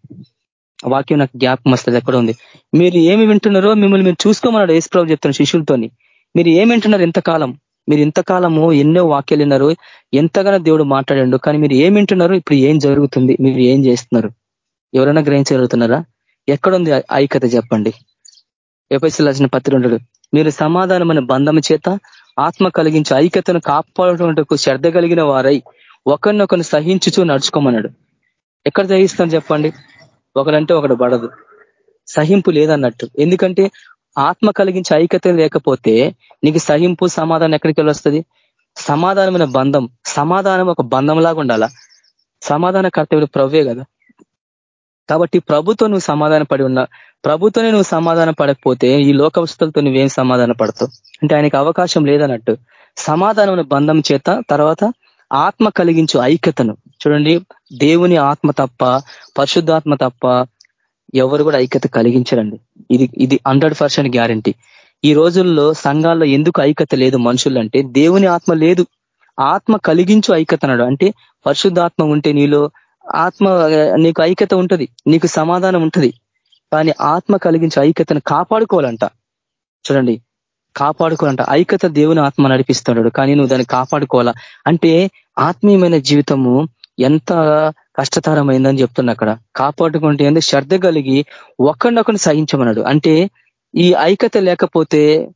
వాక్యం నాకు జ్ఞాపకం వస్తుంది ఎక్కడ ఉంది. మీరు ఏమి వింటున్నారో మిమ్మల్ని మీరు చూసుకోమన్నాడు ఏసుప్రభు చెప్తున్న శిష్యులతోని. మీరు ఏమి వింటున్నారు ఇంతకాలం? మీరు ఇంతకాలము ఎన్నో వాక్యాలు విన్నారు ఎంతగానో దేవుడు మాట్లాడండు కానీ మీరు ఏం వింటున్నారు? ఇప్పుడు ఏం జరుగుతుంది? మీరు ఏం చేస్తున్నారు? ఎవరైనా గ్రహించగలుగుతున్నారా? ఎక్కడుంది ఐక్యత చెప్పండి. ఎపైసలు రాసిన పత్రి ఉండడు మీరు సమాధానమైన బంధం చేత ఆత్మ కలిగించి ఐక్యతను కాపాడటకు శ్రద్ధ కలిగిన వారై ఒకరినొకరు సహించుచూ నడుచుకోమన్నాడు. ఎక్కడ సహిస్తాను చెప్పండి? ఒకడంటే ఒకడు పడదు. సహింపు లేదన్నట్టు. ఎందుకంటే ఆత్మ కలిగించే ఐక్యత లేకపోతే నీకు సహింపు సమాధానం ఎక్కడికి వెళ్ళొస్తుంది? సమాధానమైన బంధం. సమాధానం ఒక బంధం లాగా ఉండాలా? సమాధాన కర్తవ్యుడు ప్రవ్వే కదా. కాబట్టి ప్రభుతో నువ్వు సమాధాన పడి ఉన్నా ప్రభుతోనే నువ్వు సమాధాన పడకపోతే ఈ లోకవస్తులతో నువ్వేం సమాధాన పడతావు అంటే ఆయనకి అవకాశం లేదన్నట్టు. సమాధానం బంధం చేత తర్వాత ఆత్మ కలిగించు ఐక్యతను. చూడండి దేవుని ఆత్మ తప్ప పరిశుద్ధాత్మ తప్ప ఎవరు కూడా ఐక్యత కలిగించరండి. ఇది ఇది హండ్రెడ్ పర్సెంట్ గ్యారంటీ. ఈ రోజుల్లో సంఘాల్లో ఎందుకు ఐక్యత లేదు మనుషులంటే దేవుని ఆత్మ లేదు. ఆత్మ కలిగించు ఐక్యత అన్నాడు. అంటే పరిశుద్ధాత్మ ఉంటే నీలో ఆత్మ నీకు ఐక్యత ఉంటుంది నీకు సమాధానం ఉంటుంది కానీ ఆత్మ కలిగించే ఐక్యతను కాపాడుకోవాలంట. చూడండి కాపాడుకోవాలంట. ఐక్యత దేవుని ఆత్మ నడిపిస్తున్నాడు కానీ నువ్వు దాన్ని కాపాడుకోవాలా? అంటే ఆత్మీయమైన జీవితము ఎంత కష్టతరమైందని చెప్తున్నా అక్కడ. కాపాడుకుంటే ఏంది? శ్రద్ధ కలిగి ఒకరినొకరిని సహించమన్నాడు. అంటే ఈ ఐక్యత లేకపోతే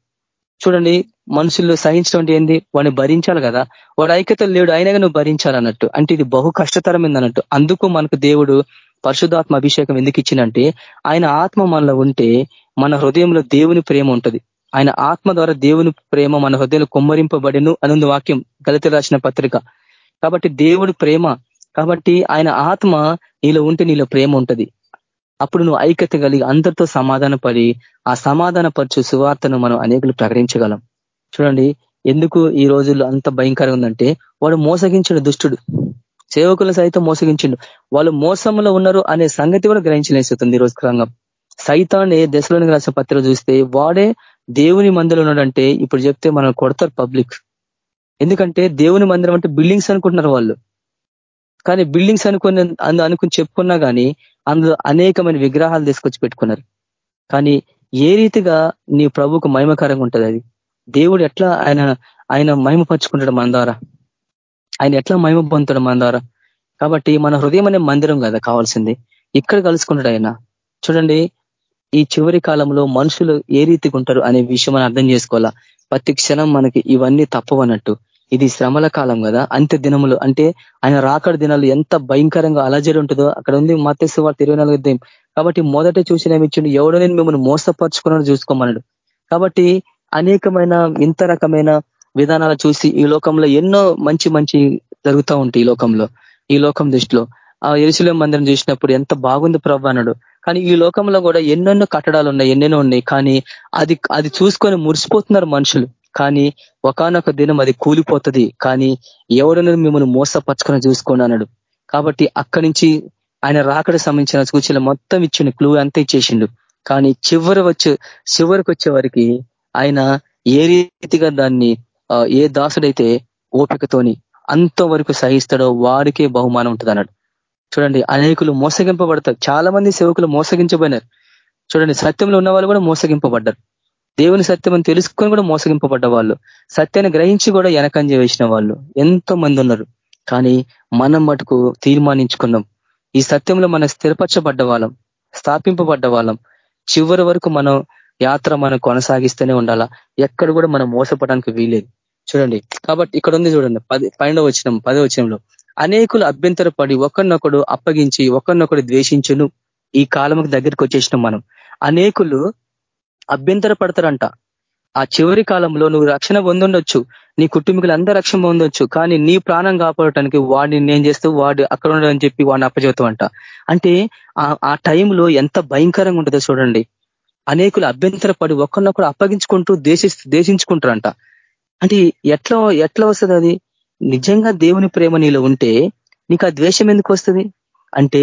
చూడండి మనుషులు సహించడం ఏంది? వాడిని భరించాలి కదా. వాడు ఐక్యత లేడు అయినగా నువ్వు భరించాలన్నట్టు. అంటే ఇది బహు కష్టతరమైంది అన్నట్టు అందుకు మనకు దేవుడు పరిశుధాత్మ అభిషేకం ఎందుకు ఇచ్చినంటే ఆయన ఆత్మ మనలో ఉంటే మన హృదయంలో దేవుని ప్రేమ ఉంటుంది. ఆయన ఆత్మ ద్వారా దేవుని ప్రేమ మన హృదయంలో కుమ్మరింపబడిను అనుంది వాక్యం గలిత రాసిన పత్రిక. కాబట్టి దేవుడు ప్రేమ కాబట్టి ఆయన ఆత్మ నీలో ఉంటే నీలో ప్రేమ ఉంటుంది. అప్పుడు నువ్వు ఐక్యత కలిగి అందరితో సమాధాన పడి ఆ సమాధాన పరచు సువార్తను మనం అనేకులు ప్రకటించగలం. చూడండి ఎందుకు ఈ రోజుల్లో అంత భయంకరంగా ఉందంటే వాడు మోసగించిన దుష్టుడు. సేవకులు సైతం మోసగించిండు. వాళ్ళు మోసంలో ఉన్నారు అనే సంగతి కూడా గ్రహించలేస్తుంది ఈరోజు క్రంగం సైతాన్ని దశలోని రాసిన పత్రిక చూస్తే వాడే దేవుని మందిలో ఉన్నాడంటే ఇప్పుడు చెప్తే మనం కొడతారు పబ్లిక్. ఎందుకంటే దేవుని మందిరం అంటే బిల్డింగ్స్ అనుకుంటున్నారు వాళ్ళు. కానీ బిల్డింగ్స్ అనుకుని అనుకుని చెప్పుకున్నా కానీ అందులో అనేకమైన విగ్రహాలు తీసుకొచ్చి పెట్టుకున్నారు. కానీ ఏ రీతిగా నీ ప్రభుకు మహిమకరంగా ఉంటుంది అది? దేవుడు ఎట్లా ఆయన ఆయన మహిమ పంచుకుంటాడు మన ద్వారా? ఆయన ఎట్లా మహిమ పొందుతాడు మన ద్వారా? కాబట్టి మన హృదయం అనే మందిరం కదా కావాల్సింది. ఇక్కడ కలుసుకుంటాడు ఆయన. చూడండి ఈ చివరి కాలంలో మనుషులు ఏ రీతిగా ఉంటారు అనే విషయం మనం అర్థం చేసుకోవాలా? ప్రతి క్షణం మనకి ఇవన్నీ తప్పవన్నట్టు. ఇది శ్రమల కాలం కదా. అంత్య దినములు అంటే ఆయన రాకడ దినాలు ఎంత భయంకరంగా అలజడి ఉంటుందో అక్కడ ఉంది మత్స్సు వార్త ఇరవై నాలుగు కాబట్టి మొదట చూసిన ఇచ్చిండు? ఎవడో నేను మిమ్మల్ని మోసపరుచుకున్నాడు చూసుకోమన్నాడు. కాబట్టి అనేకమైన ఇంత రకమైన విధానాలు చూసి ఈ లోకంలో ఎన్నో మంచి మంచి జరుగుతూ ఉంటాయి ఈ లోకంలో ఈ లోకం దృష్టిలో. ఆ ఎరుసలేం మందిరం చూసినప్పుడు ఎంత బాగుంది ప్రభు అన్నాడు. కానీ ఈ లోకంలో కూడా ఎన్నెన్నో కట్టడాలు ఉన్నాయి ఎన్నెన్నో ఉన్నాయి. కానీ అది అది చూసుకొని మురిసిపోతున్నారు మనుషులు. కానీ ఒకనొక దినం అది కూలిపోతుంది. కానీ ఎవడను మిమ్మల్ని మోసపరచుకొని చూసుకోండి అన్నాడు. కాబట్టి అక్కడి నుంచి ఆయన రాకడ సంబంధించిన సూచనలు మొత్తం ఇచ్చిండు క్లూ అంతా ఇచ్చేసిండు. కానీ చివరి వచ్చే చివరికి వచ్చే వారికి ఆయన ఏ రీతిగా దాన్ని ఏ దాసుడైతే ఓపికతోని అంతవరకు సహిస్తాడో వారికే బహుమానం ఉంటుంది అన్నాడు. చూడండి అనేకులు మోసగింపబడతారు. చాలా మంది సేవకులు మోసగించబడినారు. చూడండి సత్యంలో ఉన్న వాళ్ళు కూడా మోసగింపబడ్డారు. దేవుని సత్యం అని తెలుసుకొని కూడా మోసగింపబడ్డ వాళ్ళు. సత్యాన్ని గ్రహించి కూడా వెనకంజ వేసిన వాళ్ళు. ఎంతో మంది ఉన్నారు. కానీ మనం మటుకు తీర్మానించుకున్నాం. ఈ సత్యంలో మనం స్థిరపరచబడ్డ వాళ్ళం. స్థాపింపబడ్డ వాళ్ళం. చివరి వరకు మనం యాత్ర మనం కొనసాగిస్తూనే ఉండాలా? ఎక్కడ కూడా మనం మోసపడడానికి వీలేదు చూడండి. కాబట్టి ఇక్కడ ఉంది చూడండి. పది పన్నెండవ వచ్చినం పదో వచనంలో. అనేకులు అభ్యంతర పడి ఒకరినొకడు అప్పగించి ఒకరినొకడు ద్వేషించును. ఈ కాలంకి దగ్గరికి వచ్చేసినాం మనం. అనేకులు అభ్యంతర పడతారంట ఆ చివరి కాలంలో నువ్వు రక్షణ పొందుండొచ్చు. నీ కుటుంబీకులు అందరూ రక్షణ పొందొచ్చు. కానీ నీ ప్రాణం కాపాడటానికి వాడిని నేను చేస్తూ వాడు అక్కడ ఉండడని చెప్పి వాడిని అప్పచెబుతావు అంట అంటే ఆ టైంలో ఎంత భయంకరంగా ఉంటుందో చూడండి. అనేకులు అభ్యంతర పడి ఒకరినొకరు అప్పగించుకుంటూ దేశి దేశించుకుంటారంట. అంటే ఎట్లా ఎట్లా వస్తుంది అది? నిజంగా దేవుని ప్రేమ నీలో ఉంటే నీకు ఆ ద్వేషం ఎందుకు వస్తుంది? అంటే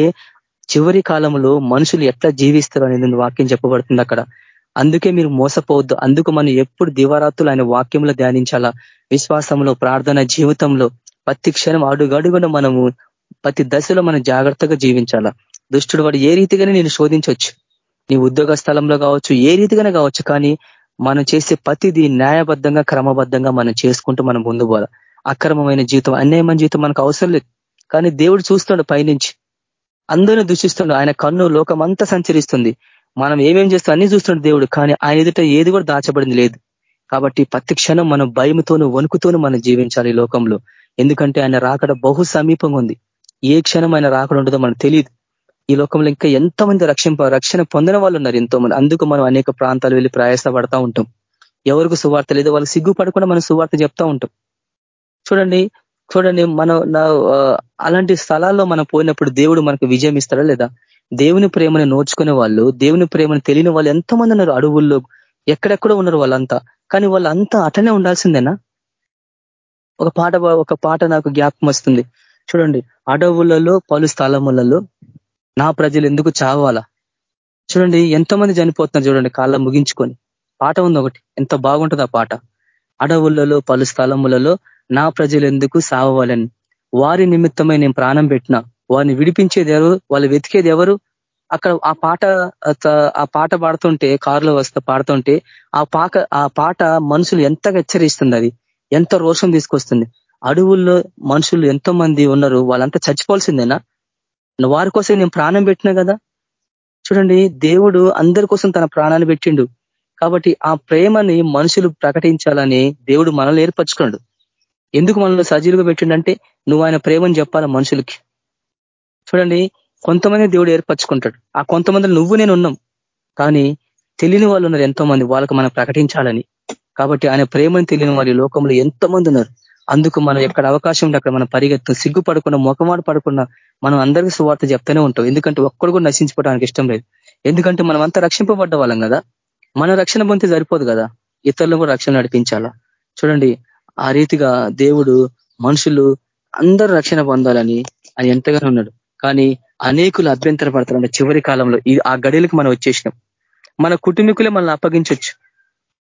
చివరి కాలంలో మనుషులు ఎట్లా జీవిస్తారు అనేది వాక్యం చెప్పబడుతుంది అక్కడ. అందుకే మీరు మోసపోవద్దు. అందుకు మనం ఎప్పుడు దివారాత్రులు ఆయన వాక్యంలో ధ్యానించాలా? విశ్వాసంలో ప్రార్థన జీవితంలో ప్రతి క్షణం అడుగడుగున మనము ప్రతి దశలో మనం జాగ్రత్తగా జీవించాలా? దుష్టుడు వాడు ఏ రీతిగానే నేను శోధించవచ్చు. నీ ఉద్యోగ స్థలంలో కావచ్చు ఏ రీతిగానే కావచ్చు కానీ మనం చేసే ప్రతిదీ న్యాయబద్ధంగా క్రమబద్ధంగా మనం చేసుకుంటూ మనం ముందు పోవాలి? అక్రమమైన జీవితం అన్యాయమైన జీవితం మనకు అవసరం లేదు. కానీ దేవుడు చూస్తున్నాడు పైనుంచి. అందరిని దూషిస్తున్నాడు. ఆయన కన్ను లోకం అంతా సంచరిస్తుంది. మనం ఏమేం చేస్తాం అన్ని చూస్తున్నాడు దేవుడు కానీ ఆయన ఎదుట ఏది కూడా దాచబడింది లేదు. కాబట్టి ప్రతి క్షణం మనం భయంతోనూ వణుకుతోనూ మనం జీవించాలి ఈ లోకంలో. ఎందుకంటే ఆయన రాకడ బహు సమీపంగా ఉంది. ఏ క్షణం ఆయన రాకడ ఉంటుందో మనకు తెలియదు ఈ లోకంలో ఇంకా ఎంతమంది రక్షింప రక్షణ పొందిన వాళ్ళు ఉన్నారు ఎంతో మంది అందుకు మనం అనేక ప్రాంతాలు వెళ్ళి ప్రయాసపడతా ఉంటాం. ఎవరికి సువార్త లేదో వాళ్ళు సిగ్గుపడకుండా మనం సువార్త చెప్తా ఉంటాం. చూడండి చూడండి మనం అలాంటి స్థలాల్లో మనం పోయినప్పుడు దేవుడు మనకు విజయం ఇస్తాడా లేదా? దేవుని ప్రేమను నోచుకునే వాళ్ళు దేవుని ప్రేమను తెలియని వాళ్ళు ఎంతమంది ఉన్నారు అడవుల్లో. ఎక్కడెక్కడ ఉన్నారు వాళ్ళంతా. కానీ వాళ్ళంతా అటనే ఉండాల్సిందేనా? ఒక పాట ఒక పాట నాకు జ్ఞాపకం వస్తుంది. చూడండి అడవులలో పలు స్థలములలో నా ప్రజలు ఎందుకు చావాలా? చూడండి ఎంతమంది చనిపోతున్నారు చూడండి కాళ్ళ ముగించుకొని. పాట ఉంది ఒకటి ఎంత బాగుంటుంది ఆ పాట. అడవులలో పలు స్థలములలో నా ప్రజలు ఎందుకు సావాలని? వారి నిమిత్తమై నేను ప్రాణం పెట్టిన వారిని విడిపించేది ఎవరు? వాళ్ళు వెతికేది ఎవరు? అక్కడ ఆ పాట ఆ పాట పాడుతుంటే కారులో వస్తే పాడుతుంటే ఆ పాక ఆ పాట మనుషులు ఎంతగా హెచ్చరిస్తుంది అది? ఎంత రోషం తీసుకొస్తుంది? అడవుల్లో మనుషులు ఎంతో మంది ఉన్నారు వాళ్ళంతా చచ్చిపోవాల్సిందేనా? వారి కోసం నేను ప్రాణం పెట్టినా కదా? చూడండి దేవుడు అందరి కోసం తన ప్రాణాన్ని పెట్టిండు. కాబట్టి ఆ ప్రేమని మనుషులు ప్రకటించాలని దేవుడు మనల్ని ఏర్పరచుకున్నాడు. ఎందుకు మనల్ని సజీలుగా పెట్టిండంటే నువ్వు ఆయన ప్రేమని చెప్పాలి మనుషులకి. చూడండి కొంతమంది దేవుడు ఏర్పరచుకుంటాడు. ఆ కొంతమంది నువ్వు నేను ఉన్నాం. కానీ తెలియని వాళ్ళు ఉన్నారు ఎంతో మంది వాళ్ళకి మనం ప్రకటించాలని. కాబట్టి ఆయన ప్రేమని తెలియని వారి లోకంలో ఎంతో మంది ఉన్నారు. అందుకు మనం ఎక్కడ అవకాశం ఉంటే అక్కడ మనం పరిగెత్తు సిగ్గుపడకుండా ముఖమాడు పడకుండా మనం అందరికీ సువార్త చెప్తూనే ఉంటాం. ఎందుకంటే ఒక్కడు కూడా నశించుకోవడానికి ఇష్టం లేదు. ఎందుకంటే మనం అంతా రక్షింపబడ్డ వాళ్ళం కదా. మన రక్షణ పొందితే సరిపోదు కదా. ఇతరులను కూడా రక్షణ నడిపించాలా? చూడండి ఆ రీతిగా దేవుడు మనుషులు అందరూ రక్షణ పొందాలని ఆయన ఎంతగానో ఉన్నాడు. కానీ అనేకులు అభ్యంతర పడతారంటే చివరి కాలంలో ఆ గడిలకు మనం వచ్చేసినాం. మన కుటుంబీకులే మనల్ని అప్పగించవచ్చు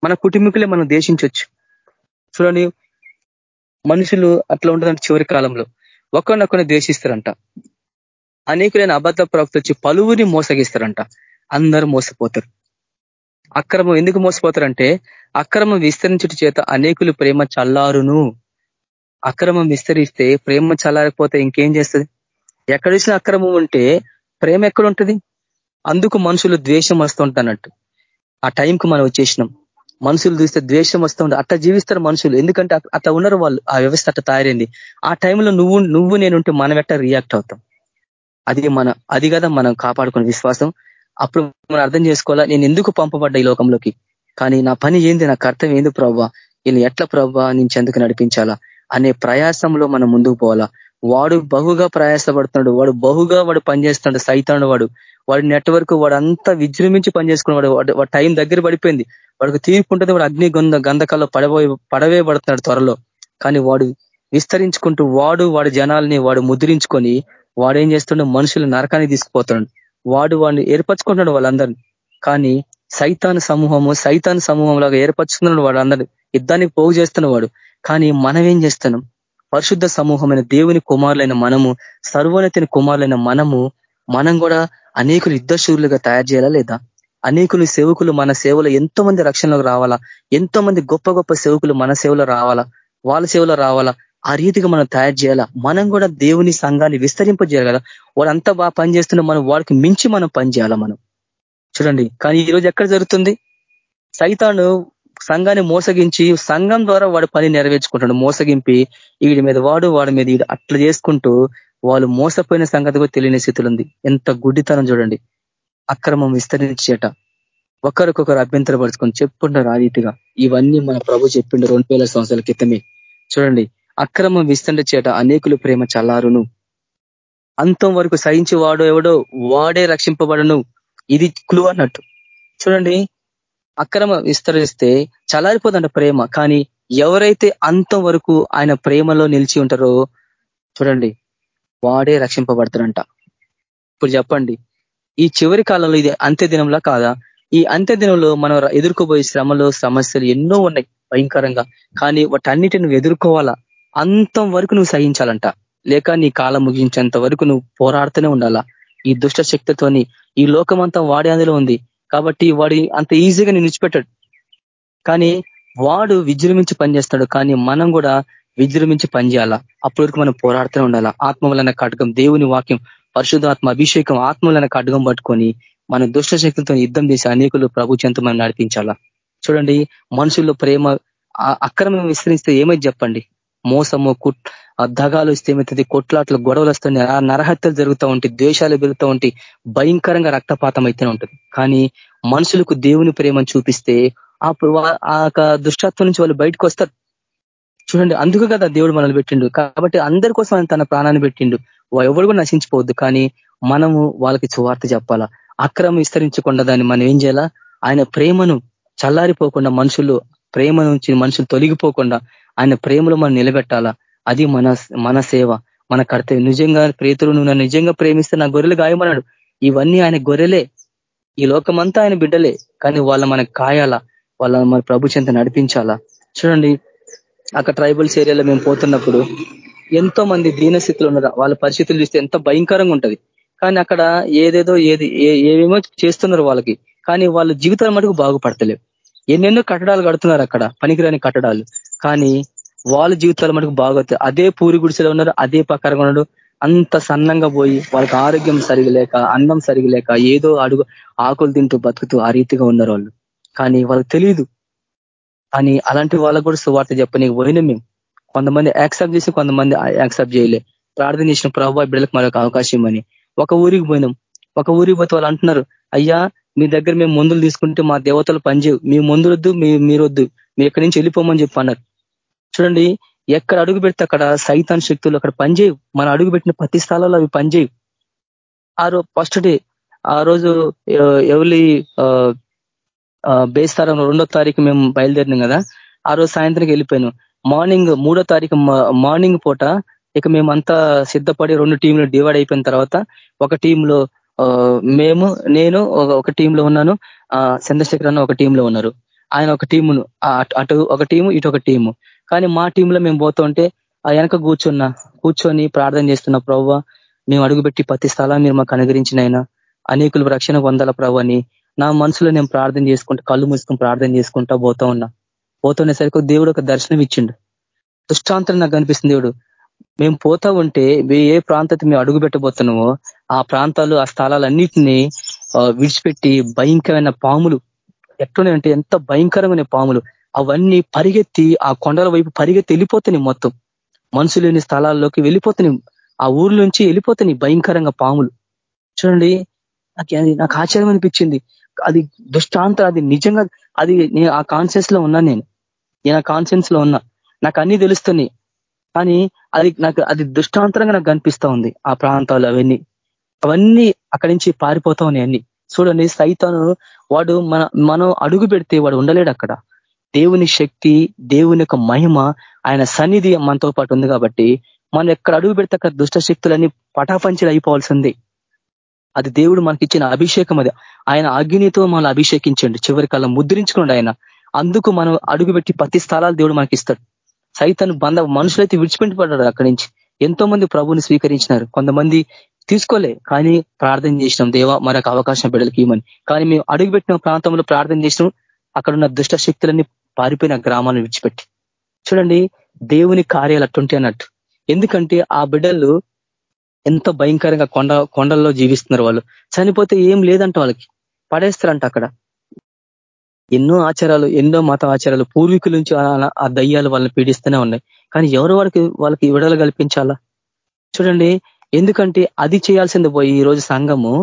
మన కుటుంబీకులే మనం దేశించవచ్చు చూడండి మనుషులు అట్లా ఉంటుందంటే చివరి కాలంలో. ఒకరినొకరిని ద్వేషిస్తారంట. అనేకులైన అబద్ధ ప్రవక్త వచ్చి పలువురిని మోసగిస్తారంట. అందరూ మోసపోతారు. అక్రమం ఎందుకు మోసపోతారంటే అక్రమం విస్తరించుట చేత అనేకులు ప్రేమ చల్లారును. అక్రమం విస్తరిస్తే ప్రేమ చల్లారకపోతే ఇంకేం చేస్తుంది? ఎక్కడ చూసిన అక్రమం ఉంటే ప్రేమ ఎక్కడ ఉంటుంది అందుకు మనుషులు ద్వేషం వస్తుంటన్నట్టు ఆ టైంకు మనం వచ్చేసినాం. మనుషులు చూస్తే ద్వేషం వస్తుంది. అట్లా జీవిస్తారు మనుషులు. ఎందుకంటే అట్లా ఉన్నారు వాళ్ళు. ఆ వ్యవస్థ అట్లా తయారైంది. ఆ టైంలో నువ్వు నువ్వు నేనుంటే మనం ఎట్లా రియాక్ట్ అవుతాం. అది మన అది కదా మనం కాపాడుకునే విశ్వాసం. అప్పుడు మనం అర్థం చేసుకోవాలా నేను ఎందుకు పంపబడ్డా ఈ లోకంలోకి? కానీ నా పని ఏంది? నా కర్తవ్యం ఏంది ప్రవ్వా నేను ఎట్లా ప్రవ్వా నుంచి ఎందుకు నడిపించాలా? అనే ప్రయాసంలో మనం ముందుకు పోవాలా. వాడు బహుగా ప్రయాసపడుతున్నాడు వాడు బహుగా వాడు పనిచేస్తున్నాడు సైతాడు వాడు. వాడి నెట్వర్క్ వాడు అంతా విజృంభించి పనిచేసుకున్నాడు వాడు వాడు టైం దగ్గర పడిపోయింది. వాడికి తీర్పు ఉంటుంది వాడు అగ్ని గంధ గంధకాల్లో పడబోయే పడవే పడుతున్నాడు త్వరలో. కానీ వాడు విస్తరించుకుంటూ వాడు వాడి జనాల్ని వాడు ముద్రించుకొని వాడు ఏం చేస్తుండో? మనుషులు నరకానికి తీసుకుపోతున్నాడు. వాడు వాడిని ఏర్పరచుకుంటున్నాడు వాళ్ళందరినీ. కానీ సైతాన్ సమూహము సైతాన్ సమూహం లాగా ఏర్పరచుకున్నాడు వాడు అందరినీ. యుద్ధానికి పోగు చేస్తున్నవాడు కానీ మనం ఏం చేస్తున్నాం? పరిశుద్ధ సమూహమైన దేవుని కుమారులైన మనము సర్వోన్నతిని కుమారులైన మనము మనం కూడా అనేకులు యుద్ధశూరులుగా తయారు చేయాలా లేదా? అనేకులు సేవకులు మన సేవలో ఎంతో మంది రక్షణలోకి రావాలా? ఎంతో మంది గొప్ప గొప్ప సేవకులు మన సేవలో రావాలా? వాళ్ళ సేవలో రావాలా? ఆ రీతిగా మనం తయారు చేయాలా? మనం కూడా దేవుని సంఘాన్ని విస్తరింపజేయాలి కదా? వాడు అంతా బాగా పనిచేస్తున్న మనం వాడికి మించి మనం పనిచేయాలా మనం? చూడండి. కానీ ఈరోజు ఎక్కడ జరుగుతుంది? సైతాను సంఘాన్ని మోసగించి సంఘం ద్వారా వాడు పని నెరవేర్చుకుంటాడు మోసగింపి వీడి మీద వాడు వాడి మీద అట్లా చేసుకుంటూ వాళ్ళు మోసపోయిన సంగతి కూడా తెలియని స్థితిలో ఉంది ఎంత గుడ్డితనం చూడండి. అక్రమం విస్తరించేట. ఒకరికొకరు అభ్యంతరపరుచుకొని చెప్పుకుంటారు ఆ రీతిగా ఇవన్నీ మన ప్రభు చెప్పిండు రెండు వేల సంవత్సరాల క్రితమే. చూడండి. అక్రమం విస్తరించేట అనేకులు ప్రేమ చల్లారును. అంతం వరకు సహించి వాడు ఎవడో వాడే రక్షింపబడను. ఇది క్లూ అన్నట్టు. చూడండి. అక్రమ విస్తరిస్తే చలారిపోదంట ప్రేమ. కానీ ఎవరైతే అంతం వరకు ఆయన ప్రేమలో నిలిచి ఉంటారో చూడండి వాడే రక్షింపబడతారంట ఇప్పుడు చెప్పండి ఈ చివరి కాలంలో ఇది అంత్య దినంలా కాదా? ఈ అంత్య దినంలో మనం ఎదుర్కోబోయే శ్రమలు సమస్యలు ఎన్నో ఉన్నాయి భయంకరంగా. కానీ వాటన్నిటిని నువ్వు ఎదుర్కోవాలా? అంతం వరకు నువ్వు సహించాలంట. లేక నీ కాలం ముగించేంత వరకు నువ్వు పోరాడుతూనే ఉండాలా? ఈ దుష్ట శక్తితోని ఈ లోకమంతా వాడే అందులో ఉంది. కాబట్టి వాడు అంత ఈజీగా నేను విడిచిపెట్టాడు. కానీ వాడు విజృంభించి పనిచేస్తాడు కానీ మనం కూడా విజృంభించి పనిచేయాలా అప్పటి వరకు మనం పోరాడుతూనే ఉండాలా? ఆత్మ వలన దేవుని వాక్యం పరిశుధాత్మ అభిషేకం ఆత్మ వలన పట్టుకొని మన దుష్ట శక్తులతో యుద్ధం చేసి అనేకులు ప్రభు చెంత మనం నడిపించాలా? చూడండి మనుషుల్లో ప్రేమ అక్రమం విస్తరిస్తే ఏమైతే చెప్పండి? మోసము కుట్ దగాలు ఇస్తే ఏమవుతుంది కొట్లాట్లు గొడవలు వస్తున్నాయి. ఆ నరహత్యలు జరుగుతూ ఉంటాయి ద్వేషాలు పెరుగుతూ ఉంటాయి భయంకరంగా రక్తపాతం అయితేనే ఉంటుంది. కానీ మనుషులకు దేవుని ప్రేమను చూపిస్తే ఆ దుష్టత్వం నుంచి వాళ్ళు బయటకు వస్తారు. చూడండి అందుకు కదా దేవుడు మనల్ని పెట్టిండు. కాబట్టి అందరి కోసం ఆయన తన ప్రాణాన్ని పెట్టిండు. ఎవరు కూడా నశించిపోవద్దు. కానీ మనము వాళ్ళకి సువార్త చెప్పాలా? అక్రమం విస్తరించకుండా దాన్ని మనం ఏం చేయాలా? ఆయన ప్రేమను చల్లారిపోకుండా మనుషులు ప్రేమ నుంచి మనుషులు తొలగిపోకుండా ఆయన ప్రేమలో మనం నిలబెట్టాలా? అది మన మన సేవ మన కర్తవ్యం. నిజంగా ప్రేతులు నువ్వు నిజంగా ప్రేమిస్తే నా గొర్రెలు గాయమన్నాడు. ఇవన్నీ ఆయన గొర్రెలే. ఈ లోకమంతా ఆయన బిడ్డలే. కానీ వాళ్ళ మనకు కాయాలా వాళ్ళ మన ప్రభు చెంత నడిపించాలా? చూడండి అక్కడ ట్రైబల్స్ ఏరియాలో మేము పోతున్నప్పుడు ఎంతో మంది దీనస్థితిలో ఉన్నారు. వాళ్ళ పరిస్థితులు చూస్తే ఎంత భయంకరంగా ఉంటది. కానీ అక్కడ ఏదేదో ఏది ఏమేమో చేస్తున్నారు వాళ్ళకి. కానీ వాళ్ళ జీవితాల మటుకు బాగుపడతలేవు. ఎన్నెన్నో కట్టడాలు కడుతున్నారు అక్కడ. పనికిరాని కట్టడాలు. కానీ వాళ్ళ జీవితాలు మనకు బాగోతాయి. అదే పూరి గుడిసెలో ఉన్నారు అదే ప్రకారంగా ఉన్నాడు. అంత సన్నంగా పోయి వాళ్ళకి ఆరోగ్యం సరిగలేక అన్నం సరిగలేక ఏదో అడుగు ఆకులు తింటూ బతుకుతూ ఆ రీతిగా ఉన్నారు వాళ్ళు. కానీ వాళ్ళకి తెలియదు అని అలాంటి వాళ్ళకు కూడా సువార్త చెప్పనీకి పోయినా మేము. కొంతమంది యాక్సెప్ట్ చేసి కొంతమంది యాక్సెప్ట్ చేయలే. ప్రార్థన చేసిన ప్రభావ బిడ్డలకు మరొక అవకాశం అని. ఒక ఊరికి పోయినాం. ఒక ఊరికి పోతే వాళ్ళు అంటున్నారు అయ్యా మీ దగ్గర మేము మందులు తీసుకుంటే మా దేవతలు పనిచేయవు. మీ మందులొద్దు మీ మీరొద్దు. మీ ఎక్కడి నుంచి వెళ్ళిపోమని చెప్పి అన్నారు. చూడండి ఎక్కడ అడుగు పెడితే అక్కడ సైతాన్ శక్తులు అక్కడ పనిచేయవు. మనం అడుగు పెట్టిన ప్రతి స్థలాల్లో అవి పనిచేయవు. ఆ రోజు ఫస్ట్ డే ఆ రోజు ఎవరి బేస్తారం రెండో తారీఖు మేము బయలుదేరినాం కదా ఆ రోజు సాయంత్రంకి వెళ్ళిపోయాను. మార్నింగ్ మూడో తారీఖు మార్నింగ్ పూట ఇక మేమంతా సిద్ధపడి రెండు టీంలు డివైడ్ అయిపోయిన తర్వాత ఒక టీంలో మేము నేను ఒక టీంలో ఉన్నాను చంద్రశేఖర్ అన్న ఒక టీంలో ఉన్నారు. ఆయన ఒక టీమును అటు ఒక టీము ఇటు ఒక టీము. కానీ మా టీంలో మేము పోతుంటే ఆ వెనక కూర్చున్నా కూర్చొని ప్రార్థన చేస్తున్న ప్రవ్వ మేము అడుగుపెట్టి ప్రతి స్థలాన్ని మీరు మాకు అనుగరించినైనా అనేకులు రక్షణ పొందాల ప్రభు నా మనసులో నేను ప్రార్థన చేసుకుంటా కళ్ళు మూసుకొని ప్రార్థన చేసుకుంటా పోతా ఉన్నా. పోతున్నసరికి దేవుడు ఒక దర్శనం ఇచ్చిండు. దుష్టాంతరం నాకు కనిపిస్తుంది దేవుడు. మేము పోతా ఉంటే ఏ ప్రాంతం మేము అడుగు పెట్టబోతున్నామో ఆ ప్రాంతాలు ఆ స్థలాలన్నిటినీ విడిచిపెట్టి భయంకరమైన పాములు. ఎట్లున్నాయంటే ఎంత భయంకరమైన పాములు. అవన్నీ పరిగెత్తి ఆ కొండల వైపు పరిగెత్తి వెళ్ళిపోతున్నాయి మొత్తం. మనసు లేని స్థలాల్లోకి వెళ్ళిపోతున్నాయి. ఆ ఊర్ల నుంచి వెళ్ళిపోతున్నాయి భయంకరంగా పాములు. చూడండి నాకు నాకు ఆశ్చర్యం అనిపించింది. అది దుష్టాంతరం అది నిజంగా అది నేను ఆ కాన్షియన్స్లో ఉన్నా నేను. నేను ఆ కాన్షియన్స్లో ఉన్నా. నాకు అన్ని తెలుస్తున్నాయి. కానీ అది నాకు అది దుష్టాంతరంగా నాకు కనిపిస్తూ ఉంది ఆ ప్రాంతాలు అవన్నీ. అవన్నీ అక్కడి నుంచి పారిపోతా ఉన్నాయి అన్ని. చూడండి సైతాను వాడు మన మనం అడుగు పెడితే వాడు ఉండలేడు అక్కడ. దేవుని శక్తి దేవుని యొక్క మహిమ ఆయన సన్నిధి మనతో పాటు ఉంది కాబట్టి మనం ఎక్కడ అడుగు పెడితే అక్కడ దుష్ట శక్తులన్నీ పటాపంచలు అయిపోవాల్సిందే. అది దేవుడు మనకిచ్చిన అభిషేకం అది. ఆయన అగ్నితో మనం అభిషేకించండి. చివరి కాలం ముద్రించుకోండి ఆయన. అందుకు మనం అడుగుపెట్టి ప్రతి స్థలాలు దేవుడు మనకి ఇస్తాడు సైతాన్ని బంధ మనుషులైతే విడిచిపెట్టి పడ్డాడు అక్కడి నుంచి. ఎంతో మంది ప్రభుని స్వీకరించినారు. కొంతమంది తీసుకోలే కానీ ప్రార్థన చేసినాం. దేవా మరొక అవకాశం బిడ్డలకి ఇవ్వమని. కానీ మేము అడుగుపెట్టిన ప్రాంతంలో ప్రార్థన చేసినాం. అక్కడ ఉన్న దుష్ట శక్తులన్నీ పారిపోయిన గ్రామాలను విడిచిపెట్టి. చూడండి దేవుని కార్యాలు అట్టుంటే అన్నట్టు. ఎందుకంటే ఆ బిడ్డలు ఎంత భయంకరంగా కొండ కొండల్లో జీవిస్తున్నారు వాళ్ళు. చనిపోతే ఏం లేదంట వాళ్ళకి. పడేస్తారంట అక్కడ. ఎన్నో ఆచారాలు ఎన్నో మత ఆచారాలు పూర్వీకుల నుంచి ఆ దయ్యాలు వాళ్ళని పీడిస్తూనే ఉన్నాయి. కానీ ఎవరు వాళ్ళకి వాళ్ళకి విడుదల కల్పించాలా? చూడండి ఎందుకంటే అది చేయాల్సింది పోయి ఈ రోజు సంఘము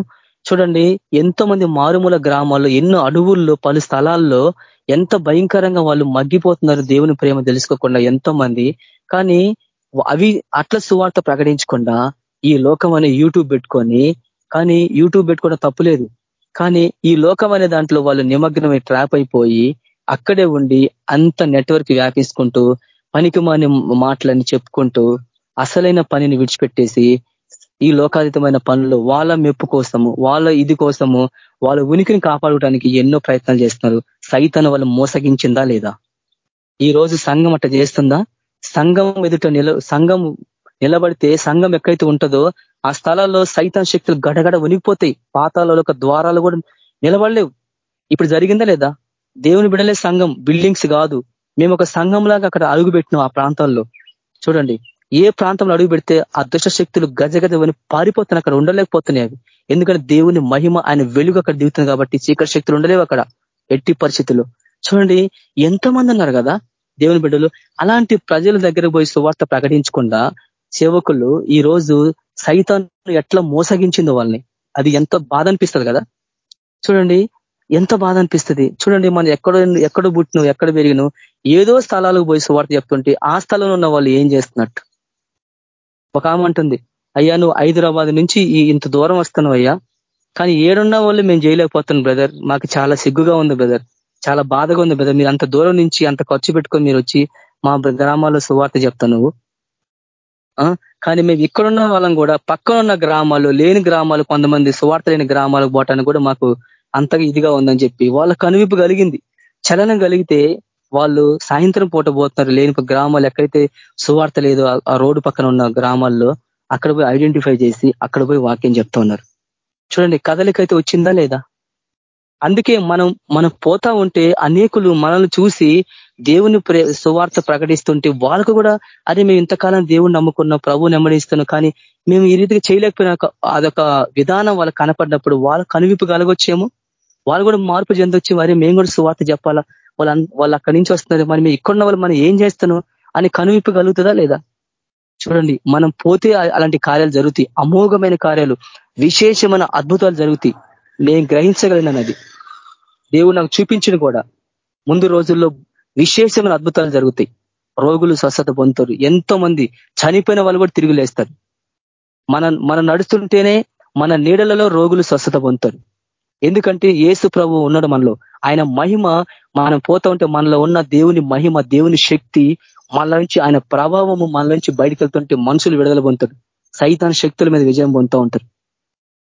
చూడండి ఎంతో మంది మారుమూల గ్రామాల్లో ఎన్నో అడవుల్లో పలు స్థలాల్లో ఎంత భయంకరంగా వాళ్ళు మగ్గిపోతున్నారు దేవుని ప్రేమ తెలుసుకోకుండా ఎంతో మంది కానీ అవి అట్ల సువార్త ప్రకటించకుండా ఈ లోకం అనే యూట్యూబ్ పెట్టుకొని కానీ యూట్యూబ్ పెట్టుకోవడం తప్పులేదు కానీ ఈ లోకం అనే దాంట్లో వాళ్ళు నిమగ్నమై ట్రాప్ అయిపోయి అక్కడే ఉండి అంత నెట్వర్క్ వ్యాపించుకుంటూ పనికి మాని మాటలని చెప్పుకుంటూ అసలైన పనిని విడిచిపెట్టేసి ఈ లోకాతీతమైన పనులు వాళ్ళ మెప్పు కోసము వాళ్ళ ఇది కోసము వాళ్ళ ఉనికిని కాపాడుకోవడానికి ఎన్నో ప్రయత్నాలు చేస్తున్నారు. సైతాన్ని వాళ్ళు మోసగించిందా లేదా? ఈ రోజు సంఘం అట్ట చేస్తుందా? సంఘం ఎదుట నిల సంఘం నిలబడితే సంఘం ఎక్కడైతే ఉంటుందో ఆ స్థలాల్లో సైతం శక్తులు గడగడ ఉనిగిపోతాయి పాతాలలో ద్వారాలు కూడా నిలబడలేవు. ఇప్పుడు జరిగిందా లేదా? దేవుని బిడలే సంఘం బిల్డింగ్స్ కాదు. మేము ఒక సంఘంలాగా అక్కడ అడుగు పెట్టినాం ఆ ప్రాంతాల్లో. చూడండి. ఏ ప్రాంతంలో అడుగు పెడితే ఆ దుష్ట శక్తులు గజగజ అని పారిపోతున్నాయి అక్కడ ఉండలేకపోతున్నాయి. ఎందుకంటే దేవుని మహిమ ఆయన వెలుగు అక్కడ దిగుతుంది కాబట్టి చీకటి శక్తులు ఉండలేవు అక్కడ. ఎట్టి పరిస్థితులు చూడండి ఎంతమంది ఉన్నారు కదా దేవుని బిడ్డలు. అలాంటి ప్రజల దగ్గర పోయి సువార్త ప్రకటించకుండా సేవకులు ఈ రోజు సైతాన్ని ఎట్లా మోసగించిందో వాళ్ళని. అది ఎంత బాధ అనిపిస్తుంది కదా. చూడండి ఎంత బాధ అనిపిస్తుంది. చూడండి మనం ఎక్కడ ఎక్కడ పుట్టిను ఎక్కడ పెరిగిను. ఏదో స్థలాలకు పోయి సువార్త చెప్తుంటే ఆ స్థలంలో ఉన్న వాళ్ళు ఏం చేస్తున్నట్టు? ఒక ఆమె అంటుంది అయ్యా నువ్వు హైదరాబాద్ నుంచి ఇంత దూరం వస్తున్నావు అయ్యా కానీ ఏడున్న వాళ్ళు మేము చేయలేకపోతున్నాం బ్రదర్. మాకు చాలా సిగ్గుగా ఉంది బ్రదర్. చాలా బాధగా ఉంది బ్రదర్. మీరు అంత దూరం నుంచి అంత ఖర్చు పెట్టుకొని మీరు వచ్చి మా గ్రామాల్లో సువార్త చెప్తా నువ్వు. కానీ మేము ఇక్కడున్న వాళ్ళం కూడా పక్కన ఉన్న గ్రామాలు లేని గ్రామాలు కొంతమంది సువార్త లేని గ్రామాలకు పోవటానికి కూడా మాకు అంతగా ఇదిగా ఉందని చెప్పి వాళ్ళ కనువిప్పు కలిగింది. చలనం కలిగితే వాళ్ళు సాయంత్రం పూట పోతున్నారు. లేని గ్రామాలు ఎక్కడైతే సువార్త లేదు ఆ రోడ్డు పక్కన ఉన్న గ్రామాల్లో అక్కడ పోయి ఐడెంటిఫై చేసి అక్కడ పోయి వాక్యం చెప్తా ఉన్నారు. చూడండి కదలికైతే వచ్చిందా లేదా? అందుకే మనం మనం పోతా ఉంటే అనేకులు మనల్ని చూసి దేవుని సువార్త ప్రకటిస్తుంటే వాళ్ళకు కూడా అరే మేము ఇంతకాలం దేవుని నమ్ముకున్నాం ప్రభు నెమ్మడిస్తున్నాం కానీ మేము ఈ రీతిగా చేయలేకపోయినా అదొక విధానం వాళ్ళకి కనపడినప్పుడు వాళ్ళ కనువిపు కలగొచ్చేమో? వాళ్ళు కూడా మార్పు చెందొచ్చి మరి మేము కూడా సువార్త చెప్పాలా? వాళ్ళ వాళ్ళు అక్కడి నుంచి వస్తున్నారు మరి మేము ఇక్కడ వాళ్ళు మనం ఏం చేస్తున్నాం అని కనువిప్పు కలుగుతుందా లేదా? చూడండి మనం పోతే అలాంటి కార్యాలు జరుగుతాయి. అమోఘమైన కార్యాలు విశేషమైన అద్భుతాలు జరుగుతాయి. నేను గ్రహించగలిగిన అది దేవుడు నాకు చూపించిన కూడా. ముందు రోజుల్లో విశేషమైన అద్భుతాలు జరుగుతాయి. రోగులు స్వస్థత పొందుతారు. ఎంతో మంది చనిపోయిన వాళ్ళు కూడా తిరిగి లేస్తారు. మన మనం నడుస్తుంటేనే మన నీడలలో రోగులు స్వస్థత పొందుతారు. ఎందుకంటే ఏసు ప్రభు ఉన్నాడు మనలో. ఆయన మహిమ మనం పోతా ఉంటే మనలో ఉన్న దేవుని మహిమ దేవుని శక్తి మనలో నుంచి ఆయన ప్రభావము మనలో నుంచి బయటకు వెళ్తుంటే మనుషులు విడుదల పొందుతారు. సైతాన్ శక్తుల మీద విజయం పొందుతూ ఉంటారు.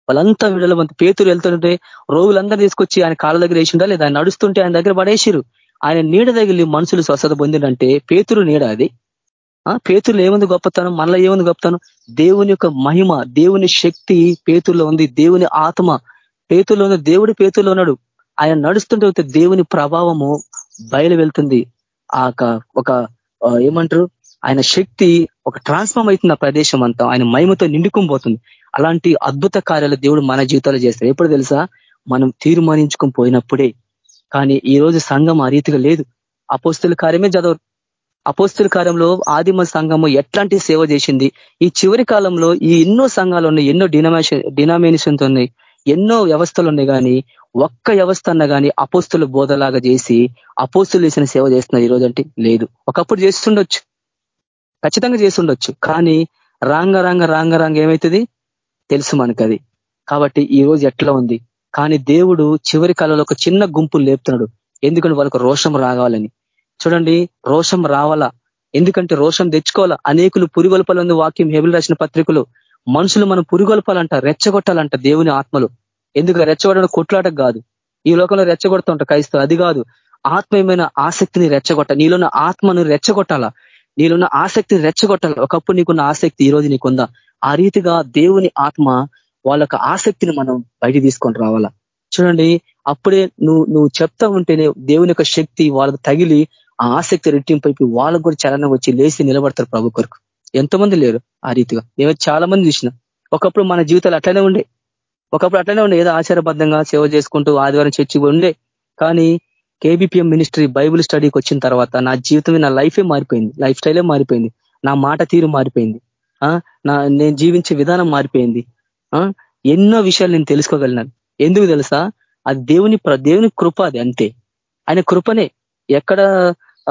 వాళ్ళంతా విడుదల పొంది పేతులు వెళ్తుంటే రోగులందరూ తీసుకొచ్చి ఆయన కాళ్ళ దగ్గర వేసిండా లేదా ఆయన నడుస్తుంటే ఆయన దగ్గర పడేసిరు ఆయన నీడ తగిలి మనుషులు స్వస్థత పొందిందంటే పేతురు నీడ అది. పేతులు ఏముంది గొప్పతనం? మనలో ఏముంది గొప్పతనం? దేవుని యొక్క మహిమ దేవుని శక్తి పేతుల్లో ఉంది. దేవుని ఆత్మ పేతుల్లో దేవుడు దేవుడి పేతుల్లో ఉన్నాడు. ఆయన నడుస్తుంటే దేవుని ప్రభావము బయలు వెళ్తుంది. ఆ ఒక ఏమంటారు? ఆయన శక్తి ఒక ట్రాన్స్ఫార్మ్ అవుతుంది ఆ ప్రదేశం అంతా. ఆయన మహిమతో నిండుకుని అలాంటి అద్భుత కార్యాలు దేవుడు మన జీవితాలు చేస్తారు. ఎప్పుడు తెలుసా? మనం తీర్మానించుకొని పోయినప్పుడే. కానీ ఈ రోజు సంఘం ఆ రీతిగా లేదు. అపోస్తుల కార్యమే చదవరు. అపోస్తుల కార్యంలో ఆదిమ సంఘము ఎట్లాంటి సేవ చేసింది? ఈ చివరి కాలంలో ఈ ఎన్నో సంఘాలు ఉన్నాయి ఎన్నో డినామేషన్ డినామినేషన్స్ ఉన్నాయి. ఎన్నో వ్యవస్థలు ఉన్నాయి కానీ ఒక్క వ్యవస్థ అన్న కానీ అపోస్తుల బోధలాగా చేసి అపోస్తులు చేసిన సేవ చేస్తున్నారు ఈ రోజు అంటే లేదు. ఒకప్పుడు చేస్తుండొచ్చు. ఖచ్చితంగా చేస్తుండొచ్చు. కానీ రాంగ రాంగ రాంగ రాంగ ఏమవుతుంది తెలుసు మనకు అది కాబట్టి ఈ రోజు ఎట్లా ఉంది? కానీ దేవుడు చివరి కాలంలో ఒక చిన్న గుంపులు లేపుతున్నాడు. ఎందుకంటే వాళ్ళకు రోషం రావాలని. చూడండి రోషం రావాలా? ఎందుకంటే రోషం తెచ్చుకోవాలా? అనేకులు పురిగొల్పాలని వాక్యం హెబిల్ రాసిన పత్రికలు మనుషులు మనం పురుగొల్పాలంట రెచ్చగొట్టాలంట దేవుని ఆత్మలు. ఎందుకు రెచ్చగొట్టడం కొట్లాట కాదు. ఈ లోకంలో రెచ్చగొడుతుంట క్రైస్తవు అది కాదు. ఆత్మీయమైన ఆసక్తిని రెచ్చగొట్ట నీలోన్న ఆత్మను రెచ్చగొట్టాలా? నీలోన్న ఆసక్తిని రెచ్చగొట్టాలి? ఒకప్పుడు నీకున్న ఆసక్తి ఈ రోజు నీకుందా? ఆ రీతిగా దేవుని ఆత్మ వాళ్ళ ఆసక్తిని మనం బయట తీసుకొని రావాలా? చూడండి అప్పుడే నువ్వు నువ్వు చెప్తా ఉంటేనే దేవుని యొక్క శక్తి వాళ్ళకు తగిలి ఆ ఆసక్తి రెట్టింపైపు వాళ్ళకు కూడా చలనం వచ్చి లేచి నిలబడతారు ప్రభు కొరకు. ఎంతమంది లేరు ఆ రీతిగా. నేను చాలా మంది చూసిన. ఒకప్పుడు మన జీవితాలు అట్లనే ఉండే. ఒకప్పుడు అట్లనే ఉండే. ఏదో ఆచారబద్ధంగా సేవ చేసుకుంటూ ఆదివారం చర్చి ఉండే. కానీ కేబిపిఎం మినిస్ట్రీ బైబుల్ స్టడీకి వచ్చిన తర్వాత నా జీవితమే నా లైఫే మారిపోయింది. లైఫ్ స్టైలే మారిపోయింది. నా మాట తీరు మారిపోయింది. నా నేను జీవించే విధానం మారిపోయింది. ఎన్నో విషయాలు నేను తెలుసుకోగలిగినాను. ఎందుకు తెలుసా? అది దేవుని దేవుని కృప అది అంతే. ఆయన కృపనే. ఎక్కడ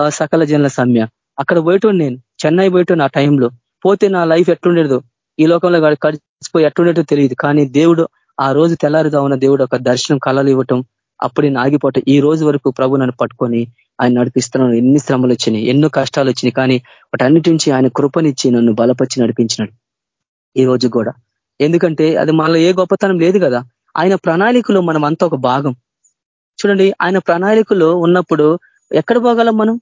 సకల జనుల సమ్య. అక్కడ పోయేటోడు నేను. చెన్నై పోయటం ఆ టైంలో. పోతే నా లైఫ్ ఎట్లుండేదో ఈ లోకంలో కలిసిపోయి ఎట్లుండేదో తెలియదు. కానీ దేవుడు ఆ రోజు తెల్లారుదామన్న దేవుడు ఒక దర్శనం కళలు ఇవ్వటం అప్పుడు నేను ఆగిపోవటం ఈ రోజు వరకు ప్రభు నన్ను పట్టుకొని ఆయన నడిపిస్తున్నాను ఎన్ని శ్రమలు వచ్చినాయి ఎన్నో కష్టాలు వచ్చినాయి కానీ వాటన్నిటి నుంచి ఆయన కృపనిచ్చి నన్ను బలపరిచి నడిపించినాడు. ఈ రోజు కూడా. ఎందుకంటే అది మనలో ఏ గొప్పతనం లేదు కదా. ఆయన ప్రణాళికలో మనం అంతా ఒక భాగం. చూడండి ఆయన ప్రణాళికలో ఉన్నప్పుడు ఎక్కడ పోగలం మనం?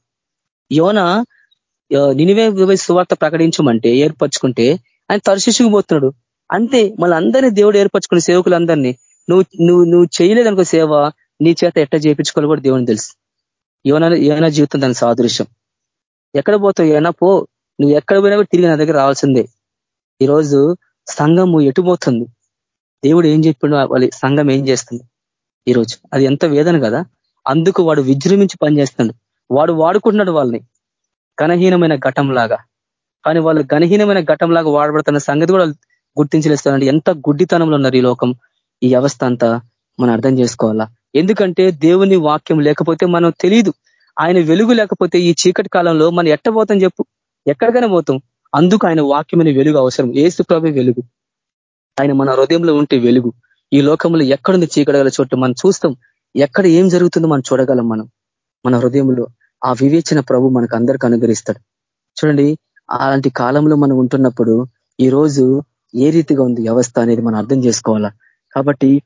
యోన నినివే సువార్త ప్రకటించమంటే ఏర్పరచుకుంటే ఆయన తరశిసుకుపోతున్నాడు అంతే మళ్ళీ అందరినీ దేవుడు ఏర్పరచుకునే సేవకులందరినీ నువ్వు నువ్వు నువ్వు చేయలేదనుకో సేవ నీ చేత ఎట్ట చేయించుకోవాలి కూడా దేవుని తెలుసు. యోన యోన జీవితం దాని సాదృశ్యం. ఎక్కడ పోతావు ఏనా పో. నువ్వు ఎక్కడ పోయినా కూడా తిరిగి నా దగ్గర రావాల్సిందే. ఈరోజు సంఘము ఎటుపోతుంది దేవుడు ఏం చెప్పిండు వాళ్ళ సంఘం ఏం చేస్తుంది? ఈరోజు. అది ఎంత వేదన కదా? అందుకు వాడు విజృంభించి పనిచేస్తున్నాడు. వాడు వాడుకుంటున్నాడు వాళ్ళని. ఘనహీనమైన ఘటంలాగా. కానీ వాళ్ళు ఘనహీనమైన ఘటంలాగా వాడబడుతున్న సంగతి కూడా గుర్తించలేస్తారండి. ఎంత గుడ్డితనంలో ఉన్నారు ఈ లోకం. ఈ వ్యవస్థ అంతా మనం అర్థం చేసుకోవాలా? ఎందుకంటే దేవుని వాక్యం లేకపోతే మనం తెలియదు ఆయన వెలుగు లేకపోతే ఈ చీకటి కాలంలో మనం ఎట్టబోతాం చెప్పు? ఎక్కడికైనా పోతాం. అందుకు ఆయన వాక్యమైన వెలుగు అవసరం. ఏసు ప్రభే వెలుగు. ఆయన మన హృదయంలో ఉంటే వెలుగు. ఈ లోకంలో ఎక్కడుంది చీకడగల చోటు? మనం చూస్తాం. ఎక్కడ ఏం జరుగుతుందో మనం చూడగలం మనం. మన హృదయంలో ఆ వివేచన ప్రభు మనకు అందరికి అనుగ్రహిస్తాడు. చూడండి అలాంటి కాలంలో మనం ఉంటున్నప్పుడు ఈ రోజు ఏ రీతిగా ఉంది వ్యవస్థ అనేది మనం అర్థం చేసుకోవాలా? కాబట్టి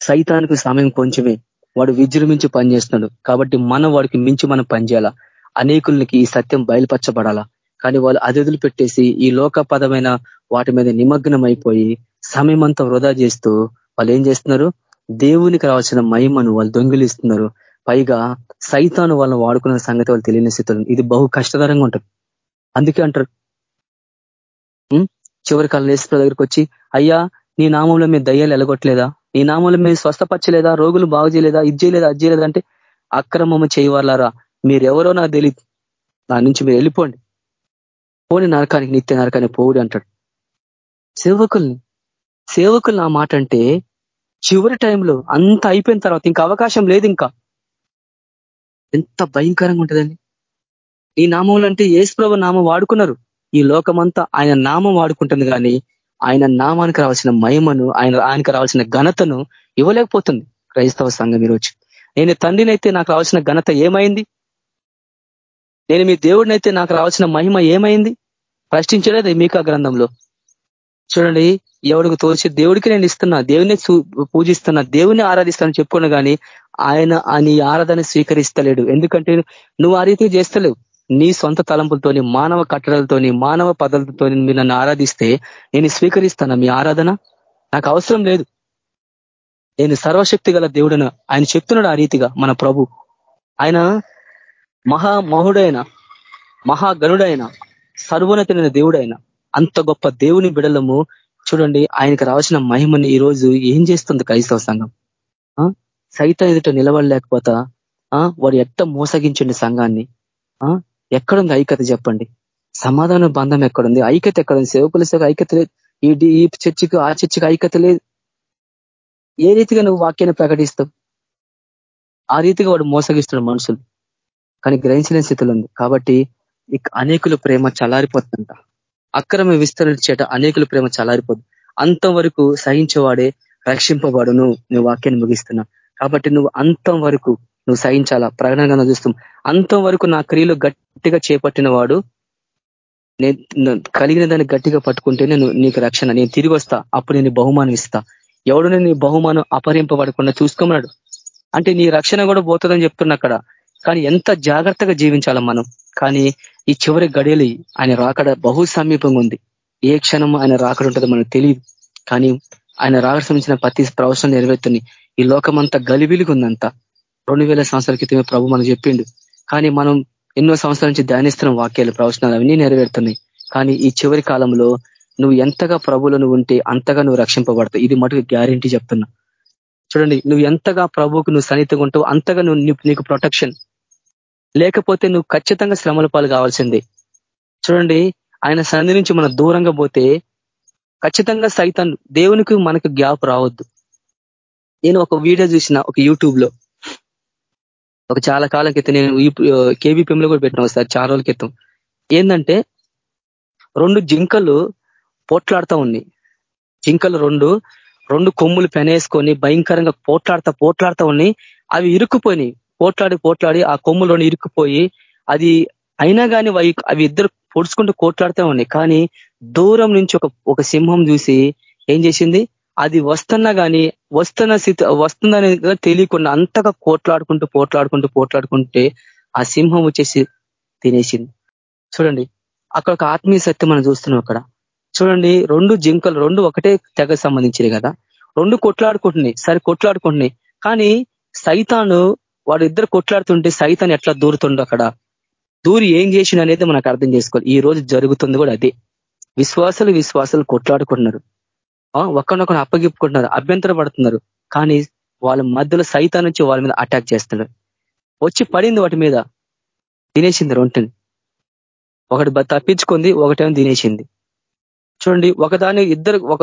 సైతానికి సమయం కొంచెమే. వాడు విజృంభించి పనిచేస్తున్నాడు. కాబట్టి మనం వాడికి మించి మనం పనిచేయాలా? అనేకులకి ఈ సత్యం బయలుపరచబడాలా? కానీ వాళ్ళు అతిథులు పెట్టేసి ఈ లోకపదమైన వాటి మీద నిమగ్నం అయిపోయి సమయం అంతా వృధా చేస్తూ వాళ్ళు ఏం చేస్తున్నారు? దేవునికి రావాల్సిన మహిమను వాళ్ళు దొంగిలిస్తున్నారు. పైగా సైతాను వాళ్ళని వాడుకున్న సంగతి వాళ్ళు తెలియని స్థితులు ఇది బహు కష్టతరంగా ఉంటుంది. అందుకే అంటారు. చివరి కాలం నేసిన దగ్గరికి వచ్చి అయ్యా నీ నామంలో మీ దయ్యాలు ఎలగొట్టలేదా? నీ నామంలో మీరు స్వస్థపచ్చలేదా రోగులు బాగు చేయలేదా? ఇది చేయలేదా? అది చేయలేదా? అంటే అక్రమము చేయవాలారా మీరెవరో నాకు తెలియదు నా నుంచి మీరు వెళ్ళిపోండి. పోని నరకానికి నిత్య నరకానికి పోవుడి అంటాడు. సేవకుల్ని సేవకులు నా మాట అంటే చివరి టైంలో అంత అయిపోయిన తర్వాత ఇంకా అవకాశం లేదు ఇంకా. ఎంత భయంకరంగా ఉంటుందండి. ఈ నామంలో అంటే ఏసుప్రభు నామం వాడుకున్నారు. ఈ లోకమంతా ఆయన నామం వాడుకుంటుంది కానీ ఆయన నామానికి రావాల్సిన మహిమను ఆయన ఆయనకు రావాల్సిన ఘనతను ఇవ్వలేకపోతుంది క్రైస్తవ సంఘం ఈరోజు. నేను తండ్రినైతే నాకు రావాల్సిన ఘనత ఏమైంది? నేను మీ దేవుడినైతే నాకు రావాల్సిన మహిమ ఏమైంది? ప్రశ్నించలేదు మీకా గ్రంథంలో. చూడండి ఎవరికి తోచి దేవుడికి నేను ఇస్తున్నా దేవుని పూజిస్తున్నా దేవుని ఆరాధిస్తాను చెప్పుకున్నా కానీ ఆయన నీ ఆరాధన స్వీకరిస్తలేడు. ఎందుకంటే నువ్వు ఆ రీతి చేస్తలేవు. నీ సొంత తలంపులతోని మానవ కట్టడలతోని మానవ పద్ధతులతో మీరు నన్ను ఆరాధిస్తే నేను స్వీకరిస్తాను మీ ఆరాధన? నాకు అవసరం లేదు. నేను సర్వశక్తి గల దేవుడను. ఆయన చెప్తున్నాడు ఆ రీతిగా మన ప్రభు. ఆయన మహామహుడైన మహాగణుడైన సర్వోన్నతమైన దేవుడైన అంత గొప్ప దేవుని బిడలము చూడండి ఆయనకు రావాల్సిన మహిమని ఈ రోజు ఏం చేస్తుంది క్రైస్తవ సంఘం? సైతం ఎదుట నిలబడలేకపోతా? వాడు ఎట్ట మోసగించండి సంఘాన్ని? ఎక్కడుంది ఐక్యత చెప్పండి? సమాధాన బంధం ఎక్కడుంది? ఐక్యత ఎక్కడుంది? సేవకుల సేవ ఐక్యత లేదు. ఈ చర్చికి ఆ చర్చికి ఐక్యత లేదు. ఏ రీతిగా నువ్వు వాక్యాన్ని ప్రకటిస్తావు? ఆ రీతిగా వాడు మోసగిస్తున్నాడు మనుషులు. కానీ గ్రహించలేని స్థితిలో ఉంది. కాబట్టి అనేకుల ప్రేమ చలారిపోతుందంట. అక్రమ విస్తరించేట అనేకుల ప్రేమ చలారిపోదు అంతవరకు సహించేవాడే రక్షింపబడును. నువ్వు వాక్యాన్ని ముగిస్తున్నా. కాబట్టి నువ్వు అంతం వరకు నువ్వు సహించాలా? ప్రకటనగా చూస్తాం అంతం వరకు నా క్రియలు గట్టిగా చేపట్టిన వాడు నేను కలిగిన దాన్ని గట్టిగా పట్టుకుంటే నేను నీకు రక్షణ. నేను తిరిగి వస్తా. అప్పుడు నేను బహుమానం ఇస్తా. ఎవడు నీ బహుమానం అపహరింపబడకుండా చూసుకోమన్నాడు? అంటే నీ రక్షణ కూడా పోతుందని చెప్తున్నా అక్కడ. కానీ ఎంత జాగ్రత్తగా జీవించాల మనం? కానీ ఈ చివరి గడియలు ఆయన రాకడ బహు సమీపంగా ఉంది. ఏ క్షణం ఆయన రాకడ ఉంటుందో మనకు తెలియదు. కానీ ఆయన రాకడ సంబంధించిన ప్రతి ప్రవచనం నెరవేరుతున్నాయి ఈ లోకమంతా గలిబిలిగా ఉందంతా. రెండు వేల సంవత్సరాల క్రితమే ప్రభు మనం చెప్పిండు. కానీ మనం ఎన్నో సంవత్సరాల నుంచి ధ్యానిస్తున్న వాక్యాలు ప్రవచనాలు అవన్నీ నెరవేరుతున్నాయి. కానీ ఈ చివరి కాలంలో నువ్వు ఎంతగా ప్రభువులను ఉంటే అంతగా నువ్వు రక్షింపబడతావు. ఇది మటుకు గ్యారంటీ చెప్తున్నా. చూడండి నువ్వు ఎంతగా ప్రభువుకు నువ్వు సన్నిహితంగా ఉంటావు అంతగా నువ్వు నీకు ప్రొటెక్షన్ లేకపోతే నువ్వు ఖచ్చితంగా శ్రమల పాలు కావాల్సిందే. చూడండి ఆయన సంధి నుంచి మనం దూరంగా పోతే ఖచ్చితంగా సైతం దేవునికి మనకు గ్యాప్ రావద్దు. నేను ఒక వీడియో చూసిన ఒక యూట్యూబ్లో ఒక చాలా కాలం క్రితం నేను కేబీపీఎంలో కూడా పెట్టిన ఒకసారి చాలా రోజుల క్రితం. ఏంటంటే రెండు జింకలు పోట్లాడుతూ ఉన్నాయి. జింకలు రెండు రెండు కొమ్ములు పెనేసుకొని భయంకరంగా పోట్లాడుతా పోట్లాడుతూ ఉన్నాయి. అవి ఇరుక్కుపోయినాయి. పోట్లాడి పోట్లాడి ఆ కొమ్ములోని ఇరుక్కుపోయి అది అయినా కానీ అవి ఇద్దరు పొడుచుకుంటూ కోట్లాడుతూ ఉన్నాయి. కానీ దూరం నుంచి ఒక ఒక సింహం చూసి ఏం చేసింది? అది వస్తున్నా కానీ వస్తున్న స్థితి వస్తుందని తెలియకుండా అంతగా కోట్లాడుకుంటూ పోట్లాడుకుంటూ పోట్లాడుకుంటే ఆ సింహం వచ్చేసి తినేసింది. చూడండి అక్కడ ఒక ఆత్మీయ సత్యం మనం చూస్తున్నాం అక్కడ. చూడండి రెండు జింకలు రెండు ఒకటే తెగ సంబంధించినవి కదా. రెండు కొట్లాడుకుంటున్నాయి సరే కొట్లాడుకుంటున్నాయి. కానీ సైతాను వాడు ఇద్దరు కొట్లాడుతుంటే సైతాన్ని ఎట్లా దూరుతుండో అక్కడ. దూరి ఏం చేసిన అనేది మనకు అర్థం చేసుకోవాలి. ఈ రోజు జరుగుతుంది కూడా అదే. విశ్వాసాలు విశ్వాసాలు కొట్లాడుకుంటున్నారు. ఒకరినొకరు అప్పగిప్పుకుంటున్నారు అభ్యంతర పడుతున్నారు కానీ వాళ్ళ మధ్యలో సైతాన్ నుంచి వాళ్ళ మీద అటాక్ చేస్తున్నారు. వచ్చి పడింది వాటి మీద. తినేసింది రొంటిని. ఒకటి తప్పించుకుంది ఒకటేమో తినేసింది. చూడండి ఒకదాని ఇద్దరు ఒక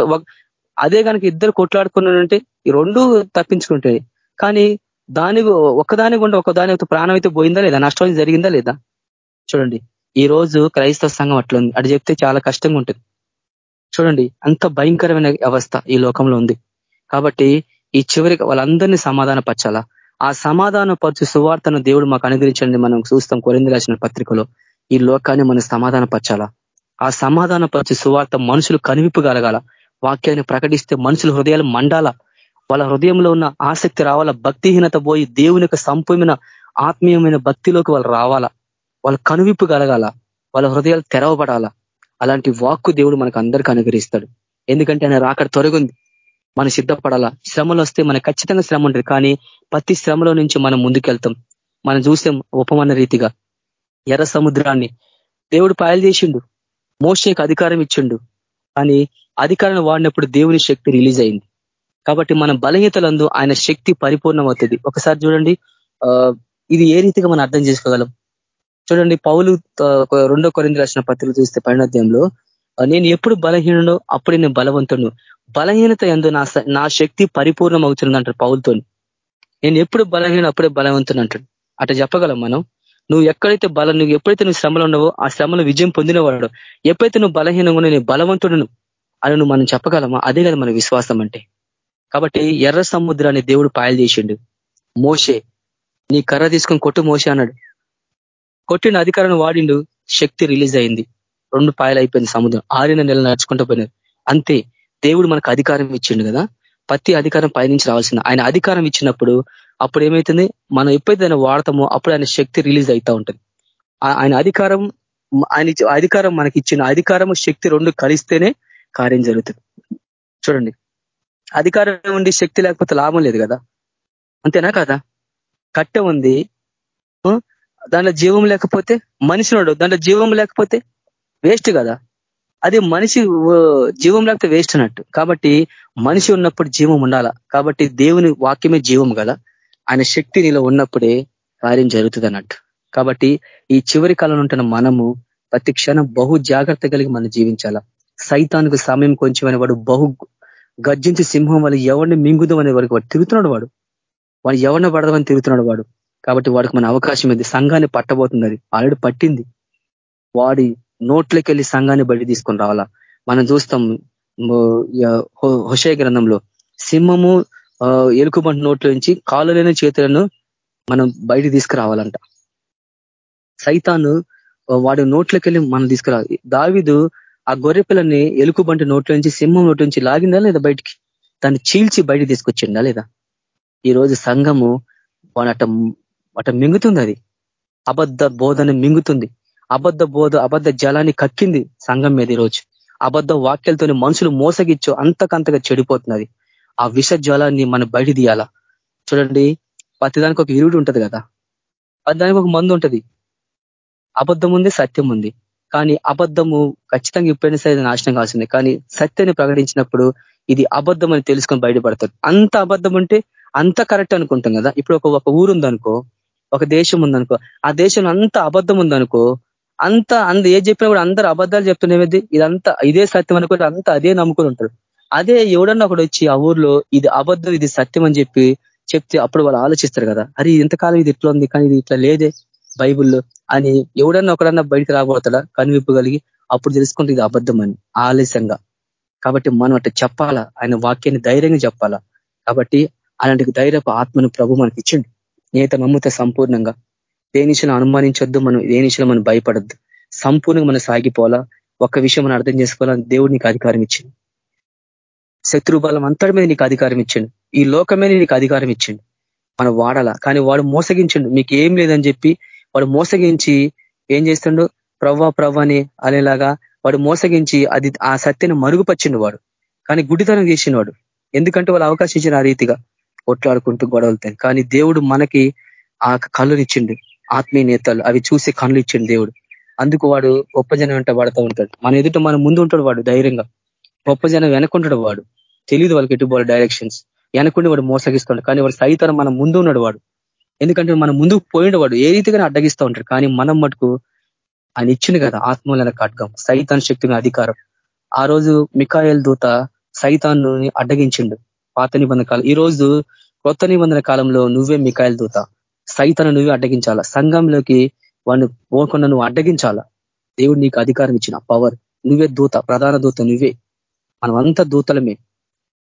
అదే కనుక ఇద్దరు కొట్లాడుకున్నారంటే ఈ రెండు తప్పించుకుంటాయి కానీ దాని ఒకదాని గుండా ఒకదాని ప్రాణం అయితే పోయిందా లేదా? నష్టం జరిగిందా లేదా? చూడండి. ఈ రోజు క్రైస్తవ సంఘం అట్లుంది. అటు చెప్తే చాలా కష్టంగా ఉంటుంది. చూడండి. అంత భయంకరమైన అవస్థ ఈ లోకంలో ఉంది. కాబట్టి ఈ చివరికి వాళ్ళందరినీ సమాధాన పరచాలా ఆ సమాధాన పరచు సువార్తను దేవుడు మాకు అనుగ్రహించండి. మనం చూస్తాం కొరింది రాసిన పత్రికలో. ఈ లోకాన్ని మనం సమాధాన పరచాలా ఆ సమాధాన పరచు సువార్త మనుషులు కనివిపు కలగాల? వాక్యాన్ని ప్రకటిస్తే మనుషుల హృదయాలు మండాలా? వాళ్ళ హృదయంలో ఉన్న ఆసక్తి రావాలా? భక్తిహీనత పోయి దేవుని యొక్క సంపూర్ణ ఆత్మీయమైన భక్తిలోకి వాళ్ళు రావాలా? వాళ్ళ కనువిప్పు కలగాల? వాళ్ళ హృదయాలు తెరవబడాలా? అలాంటి వాక్కు దేవుడు మనకు అందరికీ అనుగ్రహిస్తాడు. ఎందుకంటే ఆయన రాకడ తొరగుంది మనం సిద్ధపడాలా? శ్రమలు వస్తే మనకు ఖచ్చితంగా శ్రమ ఉంటుంది. కానీ ప్రతి శ్రమలో నుంచి మనం ముందుకెళ్తాం. మనం చూసాం ఉపమాన రీతిగా. ఎర్ర సముద్రాన్ని దేవుడు పాయలు చేసిండు. మోసేకి అధికారం ఇచ్చిండు. కానీ అధికారాన్ని వాడినప్పుడు దేవుని శక్తి రిలీజ్ అయింది. కాబట్టి మన బలహీతలందు ఆయన శక్తి పరిపూర్ణమవుతుంది. ఒకసారి చూడండి ఇది ఏ రీతిగా మనం అర్థం చేసుకోగలం? చూడండి పౌలు రెండో కొరింది రాసిన పత్రిక చూస్తే పరిణాద్యంలో నేను ఎప్పుడు బలహీనో అప్పుడు నేను బలవంతుడు బలహీనత ఎందు నా నా శక్తి పరిపూర్ణం అవుతుంది అంటారు పౌలతో. నేను ఎప్పుడు బలహీన అప్పుడే బలవంతుని అంటాడు అట్లా చెప్పగలం మనం? నువ్వు ఎక్కడైతే బలం నువ్వు ఎప్పుడైతే నువ్వు శ్రమలు ఉండవో ఆ శ్రమలో విజయం పొందినవాడు ఎప్పుడైతే నువ్వు బలహీనంగా నేను బలవంతుడును అని మనం చెప్పగలమా? అదే కదా మన విశ్వాసం అంటే. కాబట్టి ఎర్ర సముద్రాన్ని దేవుడు పాయలు చేసిండు. మోసే నీ కర్ర తీసుకొని కొట్టు మోసే అన్నాడు. కొట్టిన అధికారాన్ని వాడిండు శక్తి రిలీజ్ అయింది. రెండు పాయలు అయిపోయింది సముద్రం. ఆరిన నెల నడుచుకుంటూ పోయినారు. అంతే దేవుడు మనకు అధికారం ఇచ్చిండు కదా. ప్రతి అధికారం పయనించి రావాల్సింది. ఆయన అధికారం ఇచ్చినప్పుడు అప్పుడు ఏమవుతుంది మనం ఎప్పుడైతే దాన్ని వాడతామో అప్పుడు ఆయన శక్తి రిలీజ్ అవుతా ఉంటుంది. ఆయన అధికారం ఆయన అధికారం మనకి ఇచ్చిన అధికారం శక్తి రెండు కలిస్తేనే కార్యం జరుగుతుంది. చూడండి. అధికారం ఉండి శక్తి లేకపోతే లాభం లేదు కదా? అంతేనా కదా? కట్టె ఉంది. దాంట్లో జీవం లేకపోతే మనిషి దాంట్లో జీవం లేకపోతే వేస్ట్ కదా? అది మనిషి జీవం లేకపోతే వేస్ట్ అన్నట్టు. కాబట్టి మనిషి ఉన్నప్పుడు జీవం ఉండాలా? కాబట్టి దేవుని వాక్యమే జీవం కదా? ఆయన శక్తి నీలో ఉన్నప్పుడే కార్యం జరుగుతుంది అన్నట్టు. కాబట్టి ఈ చివరి కాలంలో ఉంటున్న మనము ప్రతి క్షణం బహు జాగ్రత్త కలిగి మనం జీవించాలా? సైతానికి సమయం కొంచెం వాడు బహు గర్జించి సింహం వల్ల ఎవరిని మింగుదాం అనే వరకు వాడు తిరుగుతున్నాడు వాడు. వాడు ఎవరిని పడదామని తిరుగుతున్నాడు వాడు. కాబట్టి వాడికి మన అవకాశం ఉంది సంఘాన్ని పట్టబోతుంది అది. ఆల్రెడీ పట్టింది. వాడి నోట్లోకి వెళ్ళి సంఘాన్ని బయట తీసుకొని రావాలా? మనం చూస్తాం హుషయ గ్రంథంలో సింహము ఎలుకబంటి నోట్లో నుంచి కాలు లేని చేతులను మనం బయట తీసుకురావాలంట. సైతాను వాడి నోట్లోకి వెళ్ళి మనం తీసుకురా దావిదు ఆ గొర్రె పిల్లని ఎలుకబంటి నోట్ల నుంచి సింహం నోటి నుంచి లాగిందా లేదా బయటికి? దాన్ని చీల్చి బయట తీసుకొచ్చిండా లేదా? ఈ రోజు సంఘము వాడట అట మింగుతుంది అది. అబద్ధ బోధన మింగుతుంది. అబద్ధ బోధ అబద్ధ జలాన్ని కక్కింది సంఘం మీద ఈరోజు. అబద్ధ వాక్యాలతోని మనుషులు మోసగిచ్చో అంతకంతగా చెడిపోతున్నది ఆ విష జ్వలాన్ని మనం బయట తీయాలా? చూడండి ప్రతిదానికి ఒక ఇరుడు ఉంటది కదా. దానికి ఒక మందు ఉంటది. అబద్ధం ఉంది సత్యం ఉంది కానీ అబద్ధము ఖచ్చితంగా ఎప్పుడైనా సరే నాశనం కావాల్సింది. కానీ సత్యాన్ని ప్రకటించినప్పుడు ఇది అబద్ధం అని తెలుసుకొని బయటపడతారు. అంత అబద్ధం ఉంటే అంత కరెక్ట్ అనుకుంటాం కదా. ఇప్పుడు ఒక ఒక ఊరు ఉందనుకో ఒక దేశం ఉందనుకో ఆ దేశం అంత అబద్ధం ఉందనుకో అంత అంత ఏ చెప్పినా కూడా అందరు అబద్ధాలు చెప్తున్నది ఇదంతా ఇదే సత్యం అనుకుంటే అంతా అదే నమ్ముకొని ఉంటారు. అదే ఎవడన్నా ఒకడు వచ్చి ఆ ఊర్లో ఇది అబద్ధం ఇది సత్యం అని చెప్పి చెప్తే అప్పుడు వాళ్ళు ఆలోచిస్తారు కదా. అరే ఇంతకాలం ఇది ఇట్లా ఉంది కానీ ఇది ఇట్లా లేదే. బైబుల్లో అని ఎవడన్నా ఒకడన్నా బయటకు రాబోతాడా? కనువిప్పు కలిగి అప్పుడు తెలుసుకుంటే ఇది అబద్ధం అని ఆలస్యంగా. కాబట్టి మనం అట్లా చెప్పాలా? ఆయన వాక్యాన్ని ధైర్యంగా చెప్పాలా? కాబట్టి అలాంటి ధైర్యపు ఆత్మను ప్రభు మనకి ఇచ్చిండు. నేత నమ్ముతే సంపూర్ణంగా. దేనిషను అనుమానించొద్దు మనం దేనిషను మనం భయపడద్దు. సంపూర్ణంగా మనం సాగిపోవాలా? ఒక్క విషయం మనం అర్థం చేసుకోవాలని దేవుడు నీకు అధికారం ఇచ్చింది శత్రు బలం అంతటి మీద నీకు అధికారం ఇచ్చిండు. ఈ లోకమే నీకు అధికారం ఇచ్చిండు. మనం వాడాలా? కానీ వాడు మోసగించిండు. మీకు ఏం లేదని చెప్పి వాడు మోసగించి ఏం చేస్తుండు? ప్రవ్వా ప్రవ్వని అనేలాగా వాడు మోసగించి అది ఆ సత్యను మరుగుపరిచిండు వాడు. కానీ గుడితనం చేసిన వాడు. ఎందుకంటే వాళ్ళు అవకాశం ఇచ్చిన ఆ రీతిగా కొట్లాడుకుంటూ గొడవలుతాయి కానీ దేవుడు మనకి ఆ కళ్ళునిచ్చిండు. ఆత్మీయ నేతలు అవి చూసి కళ్ళు ఇచ్చిండు దేవుడు. అందుకు వాడు గొప్ప జనం వెంట పడతా ఉంటాడు. మన ఎదుట మన ముందు ఉంటాడు వాడు ధైర్యంగా. గొప్ప జనం వెనకుంటాడు వాడు. తెలియదు వాళ్ళకి ఎటు డైరెక్షన్స్ వెనకుండి వాడు మోసగిస్తాడు. కానీ వాడు సైతం మన ముందు ఉన్నాడు వాడు. ఎందుకంటే మనం ముందుకు పోయినవాడు ఏ రీతిగా అడ్డగిస్తూ ఉంటాడు. కానీ మనం మటుకు ఆయన ఇచ్చింది కదా ఆత్మలైన ఖడ్గం సైతాన్ శక్తిని అధికారం. ఆ రోజు మికాయల్ దూత సైతాన్ను అడ్డగించిండు. పాత నిబంధన కాలం ఈ రోజు కొత్త నిబంధన కాలంలో నువ్వే మికాయల్ దూత. సైతాన్ని నువ్వే అడ్డగించాలా? సంఘంలోకి వాడిని పోకుండా నువ్వు అడ్డగించాలా? దేవుడు నీకు అధికారం ఇచ్చిన పవర్ నువ్వే దూత ప్రధాన దూత నువ్వే. మనమంతా దూతలమే.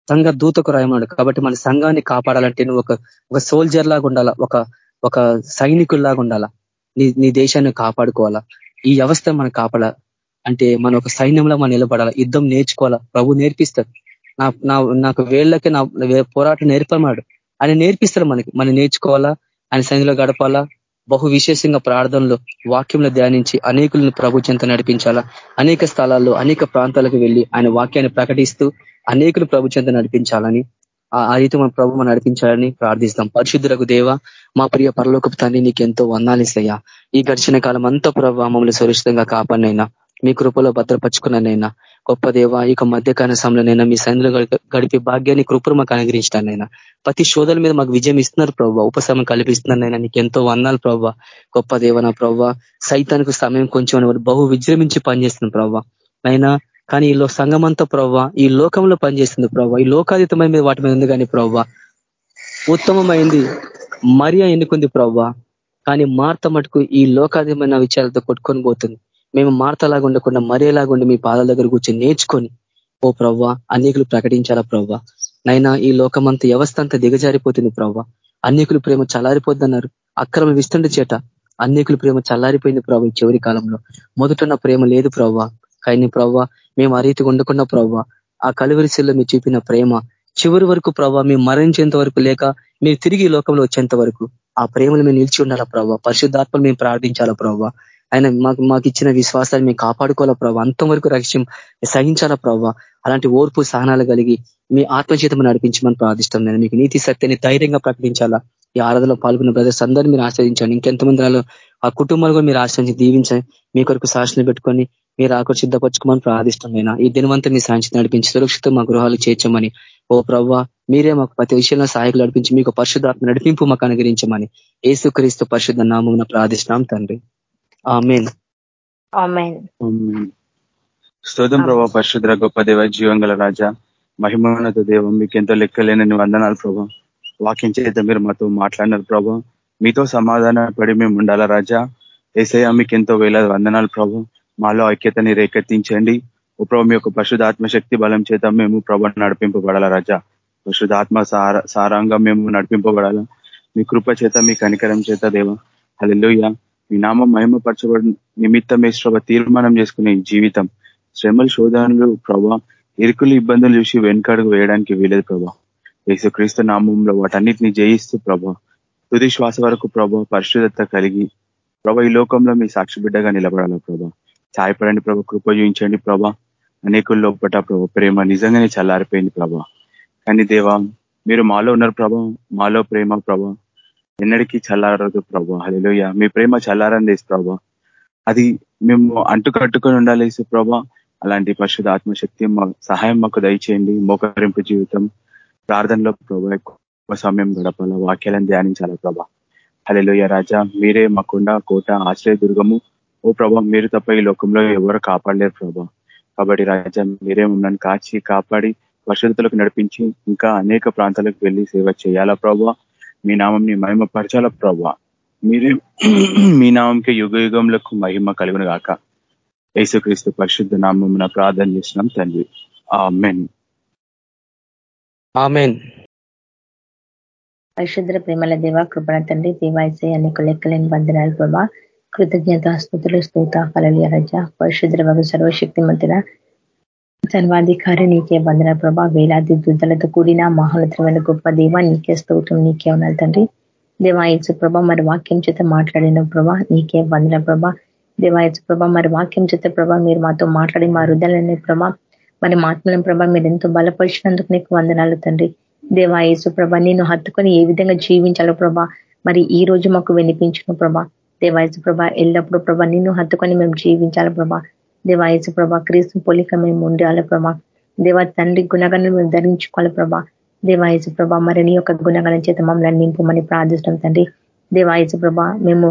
సంఘ దూతకు రాయమన్నాడు. కాబట్టి మన సంఘాన్ని కాపాడాలంటే నువ్వు ఒక ఒక సోల్జర్ లాగా ఉండాలా ఒక ఒక సైనికుల్లాగా ఉండాలా? నీ నీ దేశాన్ని కాపాడుకోవాలా? ఈ వ్యవస్థ మనం కాపాడ? అంటే మన ఒక సైన్యంలో మనం నిలబడాలా? యుద్ధం నేర్చుకోవాలా? ప్రభు నేర్పిస్తారు నా నాకు వేళ్ళకి నా పోరాటం నేర్పమాడు ఆయన నేర్పిస్తారు మనకి. మనం నేర్చుకోవాలా? ఆయన సన్నిధిలో గడపాలా? బహు విశేషంగా ప్రార్థనలో వాక్యంలో ధ్యానించి అనేకులను ప్రభు చెంత నడిపించాలా? అనేక స్థలాల్లో అనేక ప్రాంతాలకు వెళ్ళి ఆయన వాక్యాన్ని ప్రకటిస్తూ అనేకులు ప్రభు చెంత నడిపించాలని ఆ రీతి మన ప్రభు నడిపించాలని ప్రార్థిస్తాం. పరిశుద్ధులకు దేవ మా ప్రియ పరలోకపు తండ్రి నీకు ఎంతో వందాలిసయ్యా ఈ గడిచిన కాలం అంతా ప్రభావ మమ్మల్ని సురక్షితంగా కాపాడినైనా మీ కృపలో భద్రపరుచుకున్నానైనా గొప్ప దేవ ఇక మధ్యకాల సమయంలోనైనా మీ సన్నిధిలో గడిపే భాగ్యాన్ని కృపను మాకు అనుగ్రహించినానైనా ప్రతి శోధల మీద మాకు విజయం ఇస్తున్నారు ప్రభావ ఉపశమం కల్పిస్తున్నారనైనా నీకు ఎంతో వందాలు ప్రభావ గొప్ప దేవ నా ప్రభావ సైతానికి సమయం కొంచెం బహు విజృంభించి పనిచేస్తుంది ప్రభావ అయినా కానీ ఈ సంఘమంతా ప్రవ్వ ఈ లోకంలో పనిచేస్తుంది ప్రవ్వ ఈ లోకాతీతమైన మీద వాటి మీద ఉంది కానీ ప్రవ్వ ఉత్తమమైంది మరియా ఎన్నుకుంది ప్రవ్వ కానీ మార్త మటుకు ఈ లోకాతీతమైన విషయాలతో కొట్టుకొని పోతుంది. మేము మార్తలాగా ఉండకుండా మరేలాగా ఉండి మీ పాదాల దగ్గర కూర్చొని నేర్చుకొని ఓ ప్రవ్వ అనేకులు ప్రకటించాలా ప్రవ్వ? నైనా ఈ లోకమంతా వ్యవస్థ అంతా దిగజారిపోతుంది ప్రవ్వ. అనేకులు ప్రేమ చల్లారిపోద్దన్నారు. అక్రమ విస్తుండ చేట అనేకులు ప్రేమ చల్లారిపోయింది ప్రవ్వ చివరి కాలంలో. మొదట ప్రేమ లేదు ప్రవ్వ. కానీ ప్రవ్వ మేము ఆ రీతిగా ఉండకుండా ప్రవ్వ ఆ కలువరిశిల్లో మీరు చూపిన ప్రేమ చివరి వరకు ప్రభావ మేము మరణించేంత వరకు లేక మీరు తిరిగి లోకంలో వచ్చేంత వరకు ఆ ప్రేమలు మేము నిలిచి ఉండాలా ప్రభావ పరిశుద్ధాత్మలు మేము ప్రార్థించాలా ప్రభావ ఆయన మాకు మాకు ఇచ్చిన విశ్వాసాన్ని మేము కాపాడుకోవాలా ప్రభావ అంతవరకు రహస్యం సహించాలా ప్రభావ అలాంటి ఓర్పు సహనాలు కలిగి మీ ఆత్మచేతమని నడిపించమని ప్రార్థిస్తాం నేను. మీకు నీతి సత్యాన్ని ధైర్యంగా ప్రకటించాలా? ఈ ఆరాధనలో పాల్గొన్న బ్రదర్స్ అందరినీ మీరు ఆశ్రయించండి. ఇంకెంతమంది ఆ కుటుంబాలు కూడా మీరు ఆశ్రయించి దీవించండి. మీ కొరకు సాక్షిని పెట్టుకొని మీరు ఆకు సిద్ధపరచుకోమని ప్రార్థిష్టమైన ఈ దినవంతా మీ సాంచి నడిపించి సురక్షిత మా గృహాలు చేర్చమని. ఓ ప్రవ్వ మీరే మాకు ప్రతి విషయంలో సహాయకులు నడిపించి మీకు పరిశుద్ధాత్మ నడిపింపు మాకు అనుగ్రహించమని. ఏసుక్రీస్తు పరిశుద్ధ నామం ప్రార్థిస్తున్నాం తండ్రి. ఆమెన్. స్తోత్రం ప్రభావ పరిశుద్ర గొప్ప దేవ జీవంగల రాజా మహిమోన్నత దేవం మీకు ఎంతో లెక్కలేనని వందనాలు ప్రభా. వాక్యం చేత మీరు మాతో మాట్లాడినారు ప్రభా. మీతో సమాధాన పడి మేము ఉండాలా రాజా. ఏసయ్య మీకు ఎంతో వేల వందనాలు ప్రభు. మాలో ఐక్యతని రేకెత్తించండి. ప్రభు మీ యొక్క పరిశుధాత్మ శక్తి బలం చేత మేము ప్రభు నడిపింపబడాల రజ. పరిశుధాత్మ సారాంగా మేము నడిపింపబడాల. మీ కృప చేత మీ కనికరం చేత దేవ. హలెలుయ మీ నామం మహిమపరచబడి నిమిత్తమే శ్రభ తీర్మానం చేసుకునే జీవితం. శ్రమలు శోధనలు ప్రభా ఇరుకులు ఇబ్బందులు చూసి వెనుకడుగు వేయడానికి వీలేదు ప్రభా. క్రీస్తు నామంలో వాటన్నిటిని జయిస్తూ ప్రభా తుది శ్వాస వరకు ప్రభా పరిశుద్ధత కలిగి ప్రభా ఈ లోకంలో మీ సాక్షి బిడ్డగా నిలబడాలి ప్రభా. సాయపడండి ప్రభా కృప చూపించండి ప్రభా. అనేకుల లోపట ప్రభు ప్రేమ నిజంగానే చల్లారిపోయింది ప్రభా. కానీ దేవా మీరు మాలో ఉన్నారు ప్రభా మాలో ప్రేమ ప్రభా. ఎన్నడికీ చల్లారదు ప్రభా హలోయ మీ ప్రేమ చల్లారని ప్రభా. అది మేము అంటుకట్టుకొని ఉండాలి ప్రభా. అలాంటి పరిశుద్ధ ఆత్మశక్తి సహాయం మాకు దయచేయండి. మోకరింపు జీవితం ప్రార్థనలో ప్రభా ఎక్కువ సమయం గడపాల వాక్యాలను ధ్యానించాలి ప్రభా. హలోయ రాజా మీరే మాకుండా కోట ఆశ్రయ దుర్గము ఓ ప్రభా మీరు తప్ప ఈ లోకంలో ఎవరు కాపాడలేరు ప్రభా. కాబట్టి రాజా మీరే మమ్మల్ని కాచి కాపాడి పరిశుద్ధతలకు నడిపించి ఇంకా అనేక ప్రాంతాలకు వెళ్ళి సేవ చేయాలా ప్రభా? మీ నామంని మహిమపరచాల ప్రభా? మీరే మీ నామంకి యుగ యుగంలకు మహిమ కలుగును గాక. యేసుక్రీస్తు పరిశుద్ధ నామం ప్రార్థన చేసినాం తండ్రి. ఆమెన్. పరిశుద్ర ప్రేమల దేవ కృపణ తండ్రి దేవాయసే అనేక లెక్కలేని బంధనాలు ప్రభా. కృతజ్ఞత స్థుతులు స్తోత ఫలలియ రజ పరిశుద్ర వగ సర్వశక్తి మంత్రిన సర్వాధికారి నీకే వందన ప్రభా. వేలాది దుద్దలతో కూడిన మహోన్నతమైన గొప్ప దేవ నీకే స్తోత్రం నీకే ఉన్నారు తండ్రి. దేవాయత్సు ప్రభ మరి వాక్యం చేత మాట్లాడిన ప్రభా నీకే వందన ప్రభ. దేవాయత్సు ప్రభ మరి వాక్యం చేత ప్రభా మీరు మాతో మాట్లాడి మా హృదయాలనే ప్రభా మరి మాత్మల ప్రభ మీరు ఎంతో బలపరిచినందుకు నీకు వందనాలు తండ్రి. దేవాయేసు ప్రభ నేను హత్తుకొని ఏ విధంగా జీవించాలో ప్రభా మరి ఈ రోజు మాకు వినిపించిన ప్రభా. దేవాయసు ప్రభ ఎల్లప్పుడూ ప్రభ నిన్ను హత్తుకొని మేము జీవించాలి ప్రభా. దేవాయసు ప్రభ క్రీస్తు పోలిక మేము ఉండాలి ప్రభా. దేవా తండ్రి గుణగణం మేము ధరించుకోవాలి ప్రభా. దేవాయసు ప్రభ మరి నీ యొక్క గుణగణం చేత మమ్మల్ని నింపమని ప్రార్థిస్తాం తండ్రి. దేవాయసు ప్రభ మేము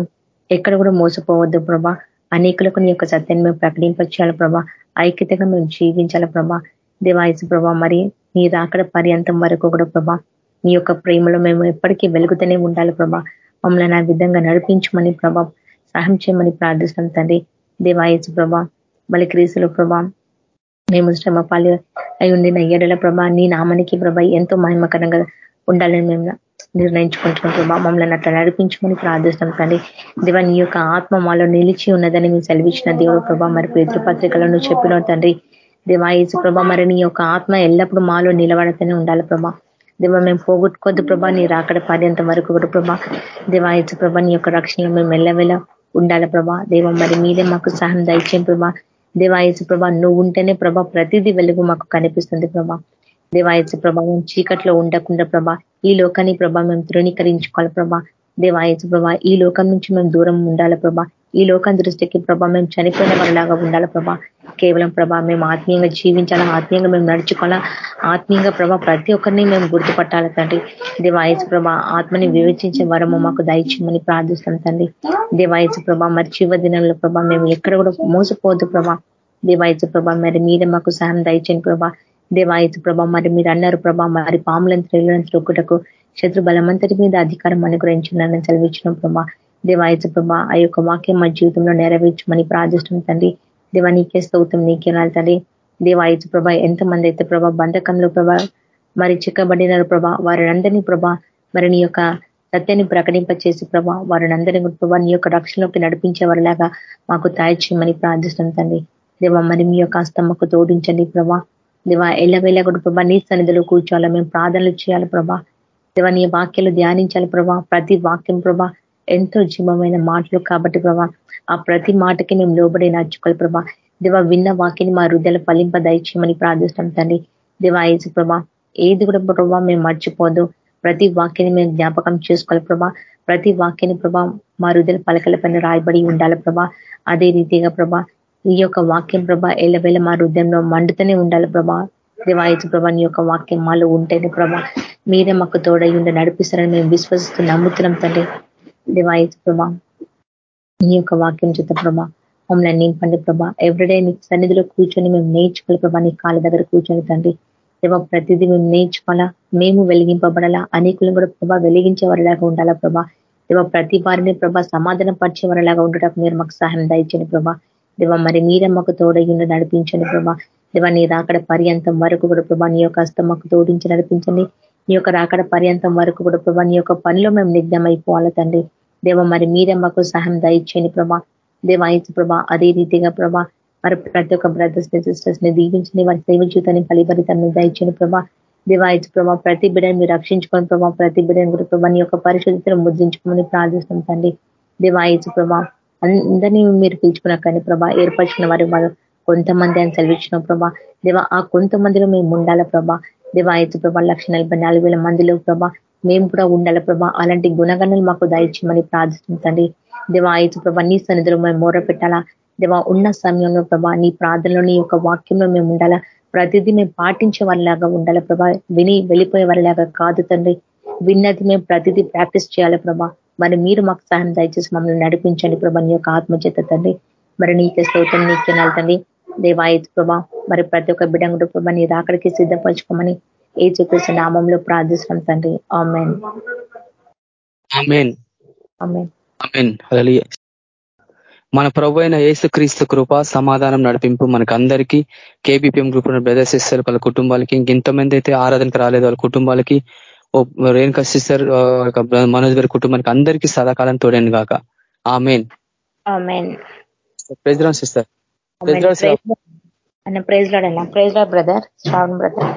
ఎక్కడ కూడా మోసపోవద్దు ప్రభా. అనేకులకు నీ యొక్క సత్యాన్ని మేము ప్రకటింపచేయాలి ప్రభా. ఐక్యతగా మేము జీవించాలి ప్రభా. దేవాయసు ప్రభా మరి నీ రాకడ పర్యంతం వరకు కూడా ప్రభా నీ యొక్క ప్రేమలో మేము ఎప్పటికీ వెలుగుతూనే ఉండాలి ప్రభా. మమ్మల్ని ఆ విధంగా నడిపించమని ప్రభా సహాయం చేయమని ప్రార్థిస్తాం తండ్రి. దేవాయసు ప్రభా మళ్ళీ క్రీసుల ప్రభా మేము శ్రమ పాలి అయి ఉండిన ఏడల ప్రభా నీ నామానికి ప్రభా ఎంతో మహిమకరంగా ఉండాలని మేము నిర్ణయించుకుంటున్నాం ప్రభా. మమ్మల్ని అట్లా నడిపించుకొని ప్రార్థిస్తాం తండ్రి. దేవా నీ యొక్క ఆత్మ మాలో నిలిచి ఉన్నదని మేము సెలవిచ్చిన దేవుడు ప్రభా మరి పేతృపత్రికలను చెప్పిన తండ్రి. దేవాయేసు ప్రభా మరి నీ యొక్క ఆత్మ ఎల్లప్పుడూ మాలో నిలబడతనే ఉండాలి ప్రభా. దేవ మేము పోగొట్టుకోద్దు ప్రభా నీ రాకడ పర్యంత వరకు కూడా ప్రభా దేవాయచు ప్రభా నీ యొక్క రక్షణలో మేము ఎల్లవెల్ల ఉండాలి ప్రభా. దేవ మరి మీదే మాకు సహనం దయచేయం ప్రభా. దేవాయచు ప్రభా నువ్వు ఉంటేనే ప్రభా ప్రతిదీ వెలుగు మాకు కనిపిస్తుంది ప్రభా. దేవాయచు ప్రభావం చీకట్లో ఉండకుండా ప్రభా ఈ లోకాన్ని ప్రభా మేము తృణీకరించుకోవాలి ప్రభా. దేవాయచు ప్రభా ఈ లోకం నుంచి మేము దూరం ఉండాలి ప్రభా? ఈ లోకం దృష్టికి ప్రభా మేము చనిపోయిన వాళ్ళలాగా ఉండాలి ప్రభా? కేవలం ప్రభా మేము ఆత్మీయంగా జీవించాలా ఆత్మీయంగా మేము నడుచుకోవాలా? ఆత్మీయంగా ప్రభా ప్రతి ఒక్కరిని మేము గుర్తుపట్టాలి తండ్రి? దేవాయసు ప్రభా ఆత్మని వివేచించే వరము మాకు దయచేయమని ప్రార్థిస్తాం తండ్రి. దేవాయసు ప్రభా మరి చివ దినంలో ప్రభా మేము ఎక్కడ కూడా మోసపోదు ప్రభా. దేవాయసు ప్రభా మరి మీద మాకు సహాయం దయచేయండి ప్రభా. దేవాయసు ప్రభా మరి మీరు అన్నారు ప్రభా మరి పాములను త్రేలను త్రొక్కుటకు శత్రు బలమంతటి మీద అధికారం అనుగ్రహించిందని చదివించిన ప్రభా దేవాయచ ప్రభా ఆ యొక్క వాక్యం మా జీవితంలో నెరవేర్చమని ప్రార్థిష్టం తండ్రి. దేవా నీకే స్తౌతం నీకే తండ్రి. దేవాయచ ప్రభా ఎంతమంది అయితే ప్రభా బంధకంలో ప్రభా మరి చిక్కబడినారు ప్రభా వారినందరినీ ప్రభా మరి నీ యొక్క సత్యాన్ని ప్రకటింపచేసి ప్రభా వారినందరినీ ప్రభా నీ యొక్క రక్షణలోకి నడిపించే వారిలాగా మాకు చేయమని ప్రార్థిస్తాం తండ్రి. దేవా మరి మీ యొక్క అస్తమ్మకు తోడించండి ప్రభా. దేవా ఎల్లవేళ కూడా ప్రభా నీ సన్నిధిలో కూర్చోవాలా మేము ప్రార్థనలు చేయాలి ప్రభా. దేవా నీ వాక్యాలు ధ్యానించాలి ప్రభా. ప్రతి వాక్యం ప్రభా ఎంతో జీవమైన మాటలు కాబట్టి ప్రభా. ఆ ప్రతి మాటకి మేము లోబడి నడుచుకోవాలి ప్రభా. దివా విన్న వాక్యని మా హృదయలు ఫలింప దయచేయమని ప్రార్థిస్తాం తండ్రి. దేవా ఏసు ప్రభా ఏది కూడా ప్రభా మేము మర్చిపోదు. ప్రతి వాక్యాన్ని మేము జ్ఞాపకం చేసుకోవాలి ప్రభా. ప్రతి వాక్యని ప్రభా మా హృదయ పలకల పైన రాయబడి ఉండాలి ప్రభా. అదే రీతిగా ప్రభా ఈ యొక్క వాక్యం ప్రభా ఎల్లవేళ మా హృదయంలో మండుతూనే ఉండాలి ప్రభా. దేవాయచు ప్రభా నీ యొక్క వాక్యం మాలో ఉంటేనే ప్రభా. మీరే మాకు తోడై ఉండి నడిపిస్తారని మేము విశ్వసిస్తూ నమ్ముతున్నాం తండ్రి. దివాయత్ ప్రభా నీ యొక్క వాక్యం చేత ప్రభా మమ్మల్ని నింపండి ప్రభా. ఎవ్రీడే నీ సన్నిధిలో కూర్చొని మేము నేర్చుకోవాలి ప్రభా నీ కాళ్ళ దగ్గర కూర్చొని తండ్రి. దేవ ప్రతిదీ మేము నేర్చుకోవాలా? మేము వెలిగింపబడాలా? అనేకులను కూడా ప్రభా వెలిగించే వారిలాగా ఉండాలా ప్రభా? దేవ ప్రతి వారిని ప్రభా సమాధానం పరిచే వారిలాగా ఉండటం మీరు మాకు సహాయం దయచండి ప్రభా. దేవ మరి మీరే మాకు తోడయ్యుండి నడిపించండి ప్రభా. దేవ నీ రాకడ పర్యంతం వరకు కూడా ప్రభా నీ యొక్క హస్తం మాకు తోడించి నడిపించండి. నీ యొక్క రాకడ పర్యంతం వరకు కూడా ప్రభా నీ యొక్క పనిలో మేము నిగ్నమైపోవాలి తండ్రి. దేవ మరి మీరే మాకు సహాయం దయచేయండి ప్రభా. దేవాయసు ప్రభా అదే రీతిగా ప్రభా మరి ప్రతి ఒక్క బ్రదర్స్ సిస్టర్స్ని దీవించండి వారి సేవ జీవితాన్ని ఫలిఫలితాన్ని దయచేయండి ప్రభా. దేవాయచు ప్రభా ప్రతి బిడ్డని మీరు రక్షించుకొని ప్రభా ప్రతి బిడ్డని కూడా ప్రభా నీ యొక్క పరిశుద్ధతను ముద్రించుకోమని ప్రార్థిస్తాం తండ్రి. దేవాయచు ప్రభా అందరినీ మీరు పిలుచుకున్న కానీ ప్రభా ఏర్పరిచిన వారి వాళ్ళు కొంతమంది అని సెలవిచ్చిన ప్రభా. దేవ ఆ కొంతమందిలో మేము ఉండాల ప్రభా? దేవాయచు ప్రభా లక్ష మందిలో ప్రభా మేము కూడా ఉండాలి ప్రభా. అలాంటి గుణగణాలు మాకు దయచేయమని ప్రార్థిస్తుంది దేవా ప్రభా నీ సన్నిధిలో మేము మూర పెట్టాలా దేవా ఉన్న సమయంలో ప్రభా నీ ప్రార్థనలో నీ యొక్క వాక్యంలో మేము ఉండాలా? ప్రతిదీ మేము పాటించే వారిలాగా ఉండాలి ప్రభా? విని వెళ్ళిపోయే వారిలాగా కాదు తండ్రి. విన్నది మేము ప్రతిదీ ప్రాక్టీస్ చేయాలి ప్రభా? మరి మీరు మాకు సహాయం దయచేసి మమ్మల్ని నడిపించండి ప్రభా నీ యొక్క ఆత్మచేత తండ్రి. మరి నీకే స్తోత్రం నీకే తండ్రి. దేవాయత్ ప్రభా మరి ప్రతి ఒక్క బిడంగుడు ప్రభా నీ రాకడికి సిద్ధపరచుకోమని ఏ చూపిస్తున్న నామంలో ప్రార్థిస్తున్నాం తండ్రి. ఆమెన్. మన ప్రభు అయిన క్రీస్తు కృప సమాధానం నడిపింపు మనకు అందరికీ కేబిపిఎం గ్రూప్ బ్రదర్స్ సిస్టర్ వాళ్ళ కుటుంబాలకి ఇంకెంతమంది అయితే ఆరాధనకు రాలేదు వాళ్ళ కుటుంబాలకి రేణుక సిస్టర్ మనోజ్ గారి కుటుంబానికి అందరికీ సదాకాలం తోడేను గాక. ఆమెన్. ప్రైజ్ సిస్టర్ ప్రైజ్ లాడ్ అన్న praise Lord brother Shravan brother.